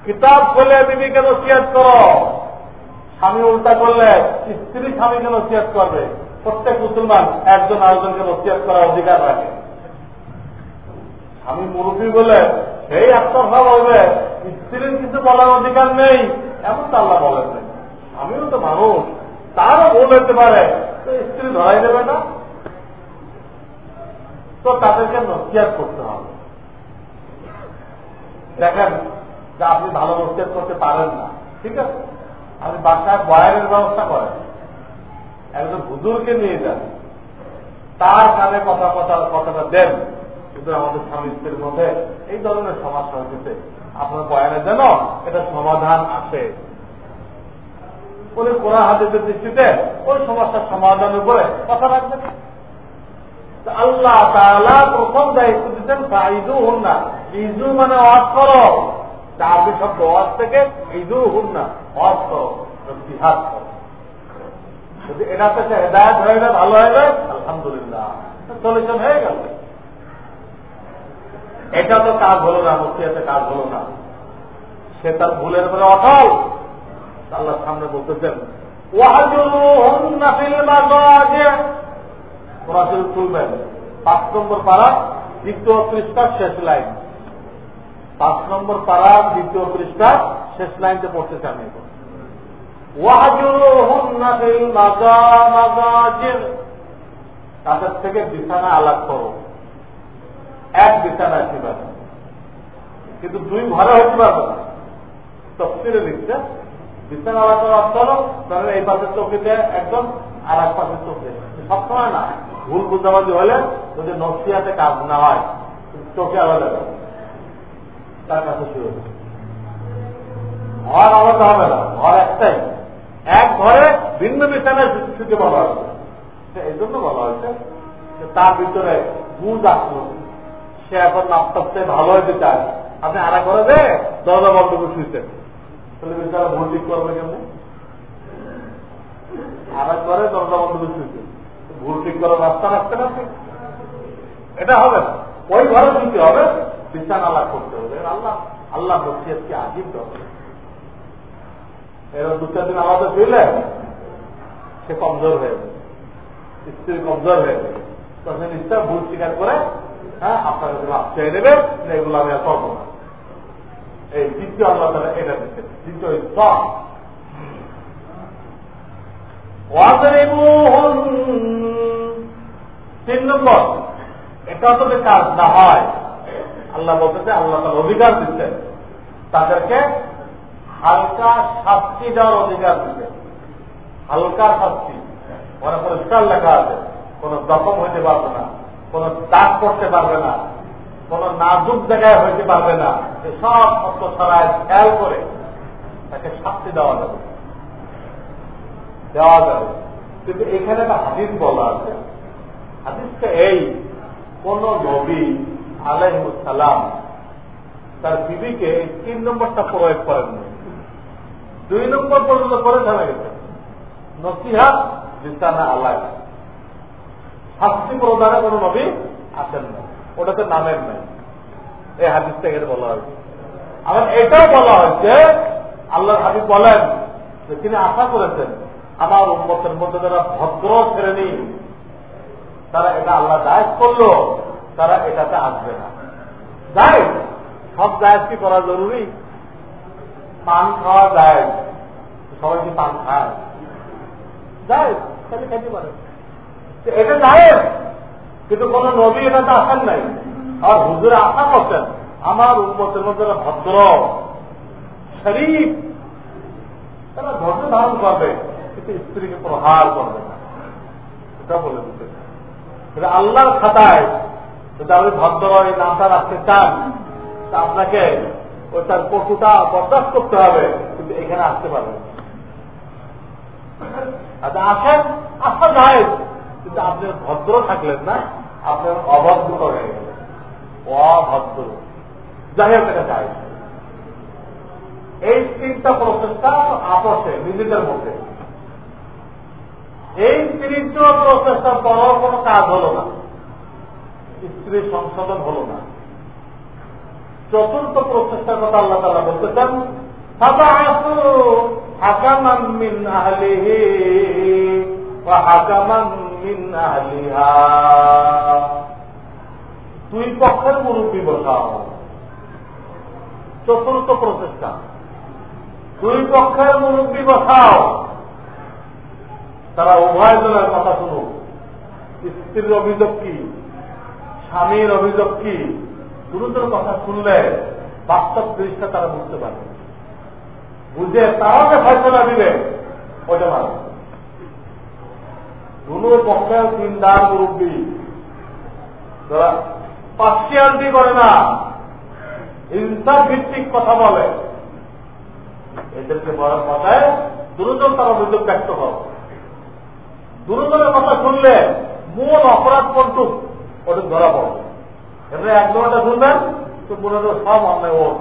কিতাব খুলে বিবিকে নথিয়াত করো। স্বামী উল্টা করলে স্ত্রী স্বামীকে নথিয়াত করবে। প্রত্যেক মুসলমান একজন আরেকজনকে নসিয়াত করার অধিকার রাখে। স্বামী মুরব্বী বলে সেই আত্মভাব হবে স্ত্রীর কিছু বলার অধিকার নেই। এমন তো আল্লাহ বলেন আমিও তো মানুষ, তারও ভুল হতে পারে। তো স্ত্রী ধরাই দেবে না। তো তাদেরকে নসিয়াত করতে হবে। দেখেন যে আপনি ভালো নসিয়াত করতে পারেন না, ঠিক আছে? আপনি বাসায় বয়ারের ব্যবস্থা করেন। একজন হুজুরকে নিয়ে যান। তার কানে কথা কথা কথাটা দেন। কিন্তু আমাদের স্বামী মধ্যে এই ধরনের সমস্যা হচ্ছে আপনার বয়ানে যেন এটা সমাধান আসে। বলে কোরআন হাদিসের দৃষ্টিতে ওই সমস্যার সমাধানের উপরে কথা রাখবেন। আল্লাহ প্রথম দায়িত্ব দিচ্ছেন ফাইজু হুন না ইজু মানে ওয়াজ করো। আরবি শব্দ ওয়াজ থেকে ইজু হুন না ওয়াজ করো। জিহাদ করো। যদি এটা থেকে হেদায়ত হয়ে গেল ভালো হয়ে গেল আলহামদুলিল্লাহ। সলিউশন হয়ে গেল। এটা তো কাজ হলো না মুক্তিয়াতে কাজ হলো না। সে তার ভুলের পরে অটল। আল্লাহ সামনে বলতেছেন তুলবেন পাঁচ নম্বর পাড়া, দ্বিতীয় পৃষ্ঠার শেষ লাইন। পাঁচ নম্বর পাড়া, দ্বিতীয় পৃষ্ঠার শেষ লাইনতে পড়তেছে আমি তাদের থেকে বিছানা আলাপ করো। এক বিছানা আসতে কিন্তু দুই ঘরে হতে পারবে না। তফসিলে দিচ্ছে বিছানা আলাপ করা তাহলে এই পাশের চোখে একদম, আর এক পাশের চোখে সবসময় না, ভুল বুঝাবাজি হলে যদি নসিয়াতে কাজ না হয়, চোখে আলাদা তার কাছে শুরু ঘর আলাদা হবে না, ঘর একটাই। এক ঘরে ভিন্ন বিছানায় শুতে বলা হয়েছে। এই জন্য বলা হয়েছে তার ভিতরে বুঝ আসলো। সে এখন নাস্তাতে ভালো হইতে চায়। আপনি আরা করে দে দরজা বন্ধ করে শুইতেন তাহলে বিচারা ভুল ঠিক করবে কেমন? দরজা বন্ধ করে শুইতেন ভুল ঠিক করার রাস্তা রাখতে না এটা হবে না। ওই ঘরে শুনতে হবে। আলাপ করতে হবে। আল্লাহ আল্লাহ বসিয়াতকে আজিব হবে এরা দু চার দিন আলাদা ফিরলে সে কমজোর হয়ে যাবে স্ত্রী কমজোর হয়ে যাবে তখন ইচ্ছা ভুল স্বীকার করে হ্যাঁ আপনার কাছে মাপ চেয়ে নেবে এগুলো আমি আর করব না। এই দ্বিতীয় আল্লাহ তারা এটা দিচ্ছে দ্বিতীয় স্তর। তিন নম্বর, এটা যদি কাজ না হয়, আল্লাহ বলতেছে, আল্লাহ তার অধিকার দিচ্ছেন। তাদেরকে হালকা শাস্তি দেওয়ার অধিকার দিচ্ছে হালকা শাস্তি। মনে পরিষ্কার লেখা আছে। কোন জখম হইতে পারবে না। কোন দাগ করতে পারবে না। কোন নাজুক জায়গায় হইতে পারবে না। সব সত্য ছড়ায় খেয়াল করে তাকে শাস্তি দেওয়া যাবে। দেওয়া যাবে। কিন্তু এখানে একটা হাদিস বলা আছে। হাদিসটা এই, কোন নবী আলাইসালাম তার বিবিকে তিন নম্বরটা প্রয়োগ করেননি। দুই নম্বর পর্যন্ত করে জানা গেছে। নসিহাত বিছানা আল্লাহ শাস্তি প্রদানে কোন নবী আসেন না ওটাতে নামের নেই। এই হাদিসটা এখানে বলা হয়েছে। আবার এটাও বলা হয়েছে আল্লাহ হাবিব বলেন যে তিনি আশা করেছেন, আমার উন্মতের মধ্যে যারা ভদ্র শ্রেণি, তারা এটা আল্লাহ দায়স করল, তারা এটাতে আসবে না। দায় সব দায়স কি করা জরুরি? পান খাওয়া যায়। সবাই পান খায় যায়, তাহলে খেতে পারে। এটা যায়, কিন্তু কোন নবী এটাতে আসেন নাই। আর হুজুরে আশা করছেন, আমার উন্মতের মধ্যে ভদ্র, শরীফ, তারা ধৈর্য ধারণ করবে, কিন্তু স্ত্রীকে প্রহার করবে না। এটা বলে দিতে এটা আল্লাহর খাতায় যদি আপনি ভদ্র এই নামটা রাখতে চান আপনাকে ওই তার পশুটা বরদাস্ত করতে হবে, কিন্তু এখানে আসতে পারবেন আচ্ছা আসেন আসা যায় কিন্তু আপনি ভদ্র থাকলেন না আপনার অভদ্র হয়ে গেলেন। অভদ্র। যাই হোক এটা চাই এই তিনটা প্রসেসটা আপসে নিজেদের মধ্যে। এই তৃতীয় প্রসেসটার পরও কোনো কাজ হলো না। স্ত্রী সংশোধন হলো না। চতুর্থ প্রচেষ্টার কথা আল্লাহ তালা বলতেছেন দুই পক্ষের মুরব্বী বসাও। চতুর্থ প্রচেষ্টা। দুই পক্ষের মুরব্বী বসাও। তারা উভয় জনের কথা শুনুক। স্ত্রীর অভিযোগ কি? স্বামীর অভিযোগ কি? দুজনের কথা শুনলে বাস্তব দৃষ্টা তারা বুঝতে পারবে। বুঝে তারাও যে ফয়সলা দিবে ওটা মানবে। দুনো পক্ষে চিন্তার মুরব্বী। তারা পার্সিয়ালিটি করে না ইনসাফ ভিত্তিক কথা বলে। এদেরকে বড় কথায় দুজন তারা অভিযোগ ব্যক্ত করে। দুজনের কথা শুনলে মূল অপরাধ করতুক ওটা ধরা পড়বে এবারে এক নম্বরটা শুনবেন তো মনে হবে সব অন্যায় ওর।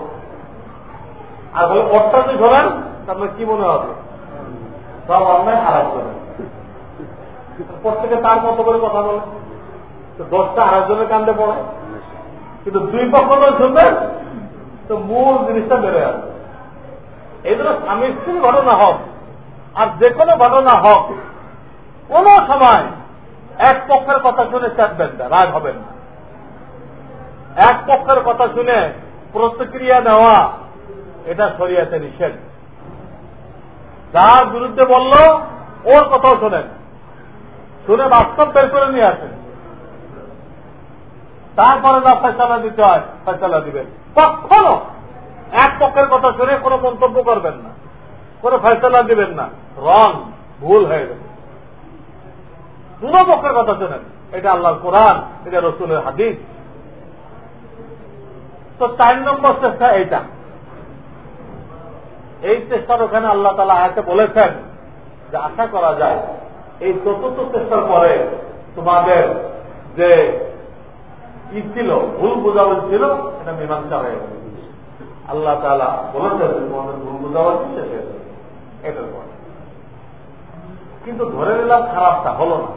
আর বলে যদি ধরেন তাহলে কি মনে হবে? সব অন্যায় আরাজ করে। প্রত্যেকে তার মতো করে কথা বলে। তো দশটা আরেকজনের কান্দে পড়ে। কিন্তু দুই পক্ষ শুনবেন, তো মূল জিনিসটা বেড়ে আসবে। এই জন্য স্বামী স্ত্রীর ঘটনা হোক, আর যে কোনো ঘটনা হোক, কোন সময় এক পক্ষের কথা শুনে চাটবেন না, রাগ হবেন না। এক পক্ষের কথা শুনে প্রতিক্রিয়া নেওয়া, এটা সরিয়াতে নিষেধ। যার বিরুদ্ধে বলল, ওর কথাও শোনেন। শুনে বাস্তব বের করে নিয়ে আসেন। তারপরে যা ফেসলা দিতে হয় ফেসলা দিবেন। কখনো এক পক্ষের কথা শুনে কোনো মন্তব্য করবেন না। কোনো ফেসলা দিবেন না। রং, ভুল হয়ে গেছে। দুটো পক্ষের কথা শোনেন। এটা আল্লাহর কোরআন, এটা রসুলের হাদিস। তো চার নম্বর চেষ্টা এইটা। এই চেষ্টার ওখানে আল্লাহ তালা আয়াতে বলেছেন যে আশা করা যায়, এই চতুর্থ চেষ্টার পরে তোমাদের যে কি ছিল, ভুল বোঝাবুঝ ছিল এটা মীমাংসা হয়ে গেছে আল্লাহ তালা বলেছেন তোমাদের ভুল বোঝাবুঝি শেষ হয়ে যাবে। এটার পর। কিন্তু ধরে নিলাম খারাপটা হলো না।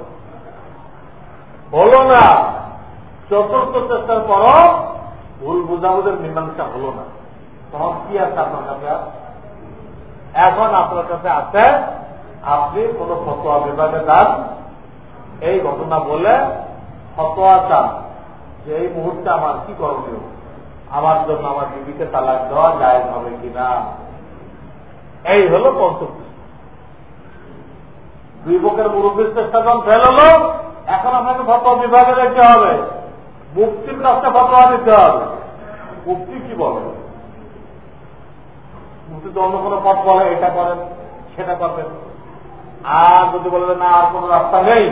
হলো না, চতুর্থ চেষ্টার পরও ভুল বোঝাবুঝের মীমাংসা হলো না। তখন কি আছে আপনার কাছে? এখন আপনার কাছে আছে, আপনি কোন ফতোয়া বিভাগে যান। এই ঘটনা বলে ফতোয়া চান যে এই মুহূর্তে আমার কি করণীয়? আমার জন্য আমার বিবিকে তালাক দেওয়া যায় হবে কিনা? এই হলো পঞ্চম দুই পক্ষের মুরব্বীর চেষ্টা যখন ফেল হলো, এখন আপনাকে ফতোয়া বিভাগে যেতে হবে। মুক্তির কাছে ফতোয়া দিতে হবে। মুক্তি কি বলে? মুক্তি তো অন্য কোনো পথ বলে, এটা করেন, সেটা করবেন। আর যদি বলে না, আর কোন রাস্তা নেই,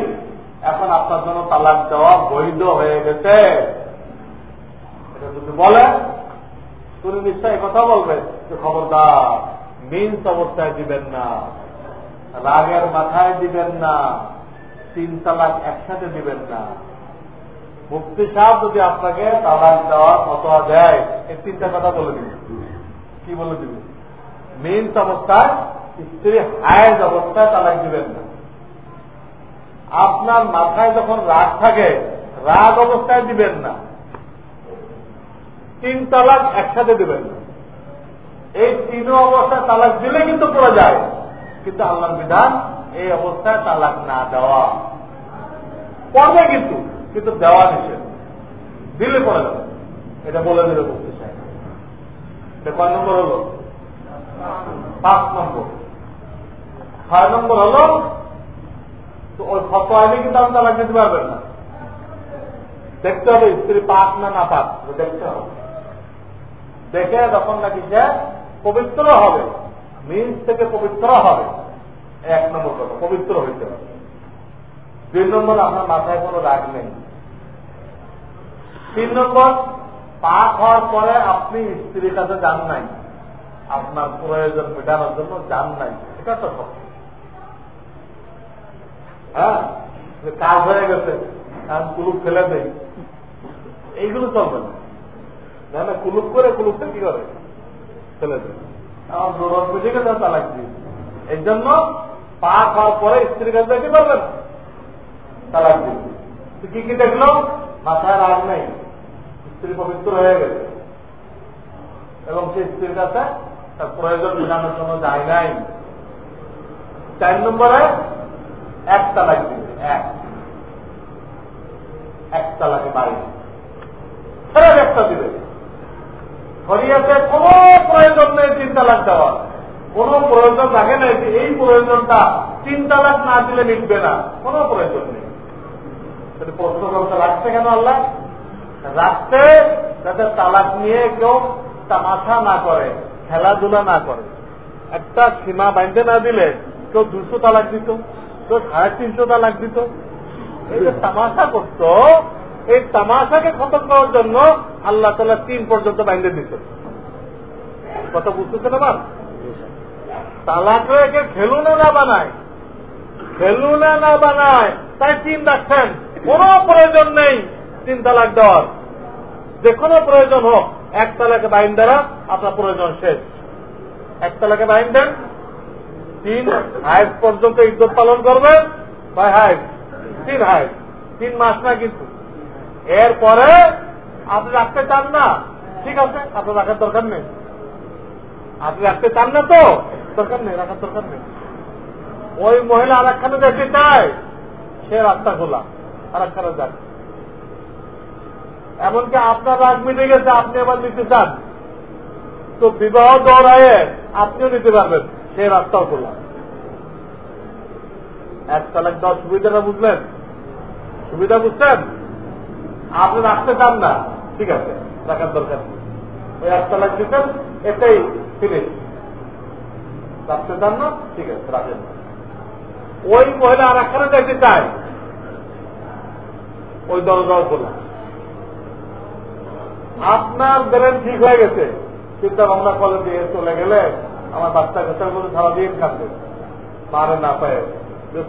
এখন আপনার জন্য তালাক দেওয়া বৈধ হয়ে গেছে। এটা যদি বলে, তুমি নিশ্চয় কথা বলবে যে, খবরদার, মিন্স অবস্থায় দিবেন না, রাগের মাথায় দিবেন না, তিন তালাক একসাথে দিবেন না। মুক্তি সাহেব যদি আপনাকে তালাক দেওয়ার ফতোয়া দেয় এই তিনটা কথা বলে দিবে। কি বলে দিবে? মেন্স অবস্থায় স্ত্রী হায়েজ অবস্থায় তালাক দিবেন না। আপনার মাথায় যখন রাগ থাকে, রাগ অবস্থায় দিবেন না। তিন তালাক একসাথে দিবেন না। এই তিন অবস্থায় তালাক দিলে কিন্তু পড়ে যায়। কিন্তু আল্লাহর বিধান, এই অবস্থায় তালাক না দেওয়া। পড়বে কিন্তু। কিন্তু দেওয়া নিষেধ। দিলে পড়ে যাবে এটা বলে দিলে বলতে চাই এটা কয় নম্বর হলো? পাঁচ নম্বর। ছয় নম্বর হলো, তো ওই ফটো আইনে কিন্তু আপনি তালাক দিতে পারবেন না। দেখতে হবে স্ত্রী পাক না না পাক দেখতে হবে। দেখে তখন নাকি সে পবিত্র হবে মিন্স থেকে পবিত্র হবে, এক নম্বর কথা, পবিত্র হইতে হবে। দুই নম্বর, আপনার মাথায় কোনো রাগ নেই। তিন নম্বর, পাক হওয়ার পরে আপনি স্ত্রীর কাছে যান নাই। আপনার প্রয়োজন মেটানোর জন্য যান নাই। এটা তো সত্য। হ্যাঁ? কাজ হয়ে গেছে কাজ কুলুপ ফেলে দেই। এইগুলো চলবে না। না কুলুপ করে কুলুপটা কি করে? ফেলে দেয় আমার দৌড় বুঝে গেছে তালাক দিয়ে এর জন্য পাক হওয়ার পরে স্ত্রীর কাছে দেখতে পারবেন তালাক দিয়ে কি কি দেখল? মাথায় রাগ নেই। স্ত্রী পবিত্র হয়ে গেছে। এবং সে স্ত্রীর কাছে তার প্রয়োজন মেটানোর জন্য যায় নাই। চার নম্বরে এক তালাক দিবে এক। এক তালাকে বাড়ি ফেরত একটা দিবে। শরিয়াতে কোন প্রয়োজন নেই তিন তালাক দেওয়ার। কোন প্রয়োজন নাই যে এই প্রয়োজনটা তিন তালাক না দিলে মিটবে না। কোনো প্রয়োজন নেই। প্রশ্ন করতে রাখছে কেন আল্লাহ? রাখতে যাতে তালাক নিয়ে কেউ তামাশা না করে, খেলাধুলা না করে। একটা সীমা বাইন্ধে না দিলে কেউ দুশো তালাক দিত, কেউ সাড়ে তিনশো তালাক দিত। এই যে তামাশা করতো, এই তামাশাকে খতম করার জন্য আল্লাহ তালা তিন পর্যন্ত বাইন্ধে দিত। কথা বুঝতেছেন আমার তালাক রেখে খেলুনা না বানায়? খেলুনা না বানায়, তাই তিন রাখছেন। কোন প্রয়োজন নেই, তিন তালাক দেওয়ার। যে কোনো প্রয়োজন হোক, এক তালাকে বাইন দ্বারা আপনার প্রয়োজন শেষ। এক তালাকে বাইন দেন, তিন হাইট পর্যন্ত ইজ্জত পালন করবেন। কয় হাইট তিন হাইট তিন মাস না কিন্তু এরপরে আপনি রাখতে চান না, ঠিক আছে, আপনার রাখার দরকার নেই। আপনি রাখতে চান না তো, দরকার নেই, রাখার দরকার নেই। ওই মহিলা আর একখানে যেতে চায়, সে রাস্তা খোলা। আর একখানে যান এমনকি আপনার রাগ মিটে গেছে, আপনি আবার নিতে চান। তো বিবাহ দৌড়ায় আপনিও নিতে পারবেন, সেই রাস্তাও খোলা। এক তালাক দেওয়ার সুবিধাটা বুঝলেন? সুবিধা বুঝছেন? আপনি রাখতে চান না, ঠিক আছে, রাখার দরকার নেই। ওই এক তালাক দিতেন, এটাই ফিনিশ রাখতে চান না, ঠিক আছে, রাখেন। ওই মহিলা আর একখানে যাইতে চায়। ওই দরজাও খোলা। আপনার ব্রেন ঠিক হয়ে গেছে, চিন্তা ভাবনা করে দিয়ে চলে গেলে আমার বাচ্চা কাচ্চার মধ্যে সারাদিন কাঁদবে মারে না পায়।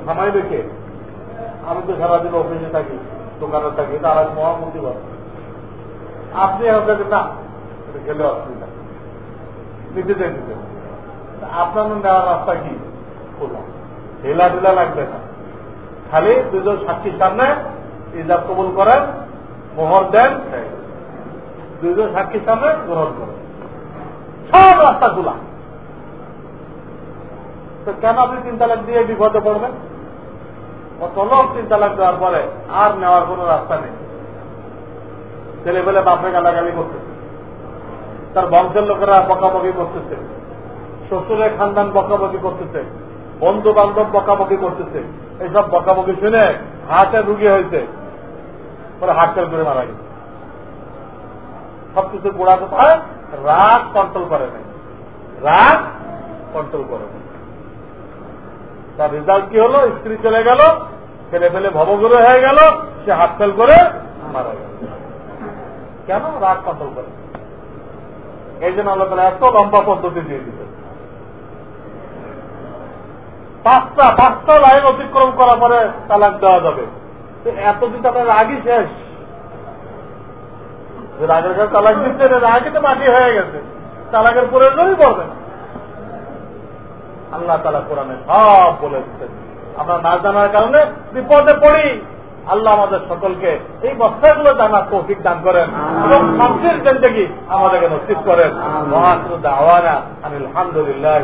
থামাই দেখে। আমি তো সারাদিন অফিসে থাকি, দোকানে থাকি, তার এক মহামুক্তিবাদ আপনি আমাকে না গেলে অসুবিধা। নিতে চাই নিতে আপনার নেওয়ার রাস্তা কি? খোলা। ঢেলা ঢেলা লাগবে না। খালি দুজন সাক্ষীর সামনে ইজাব কবুল করেন, মোহর দেন দুজন সাক্ষীর সামনে গ্রহণ করেন। সব রাস্তা খোলা। তো কেন আপনি তিন তালাক দিয়ে বিপদে পড়বেন? অত লোক তিন তালাক দেওয়ার পরে আর নেওয়ার কোন রাস্তা নেই। ছেলে পেলে বাপরে গালাগালি করতেছে। তার বংশের লোকেরা বকাবকি করতেছে। শ্বশুরের খানদান বকাবকি করতেছে। বন্ধু বান্ধব বকাবকি করতেছে। এইসব বকাবকি শুনে হার্টে রুগী হয়েছে। পরে হার্ট ফেল করে মারা গেছে। সবকিছু গোড়া কোথায়? রাগ কন্ট্রোল করে নাই। রাগ কন্ট্রোল করে তার রেজাল্ট কি হলো? স্ত্রী চলে গেল ছেলে ফেলে ভবগুরু হয়ে গেল, সে হাত করে মারা গেল। কেন রাগ কন্ট্রোল করে? এই জন্য আল্লাহ তালা এত লম্বা পদ্ধতি দিয়ে দিতে পাঁচটা পাঁচটা লাইন অতিক্রম করার পরে তালাক দেওয়া যাবে। এতদিন তো আপনার রাগই শেষ। রাগের কাছে তালাক দিচ্ছে রাগই তো মাটি হয়ে গেছে। তালাকের প্রয়োজনই পড়বে না আল্লাহ তালা কোরআনে সব বলে দিচ্ছেন। আমরা না জানার কারণে বিপদে পড়ি। আল্লাহ আমাদের সকলকে এই বস্তাগুলো জানার তৌফিক দান করেন এবং শান্তির জেন্দেগি আমাদেরকে নসিব করেন। মহাসুদ আওয়ানা আলহামদুলিল্লাহ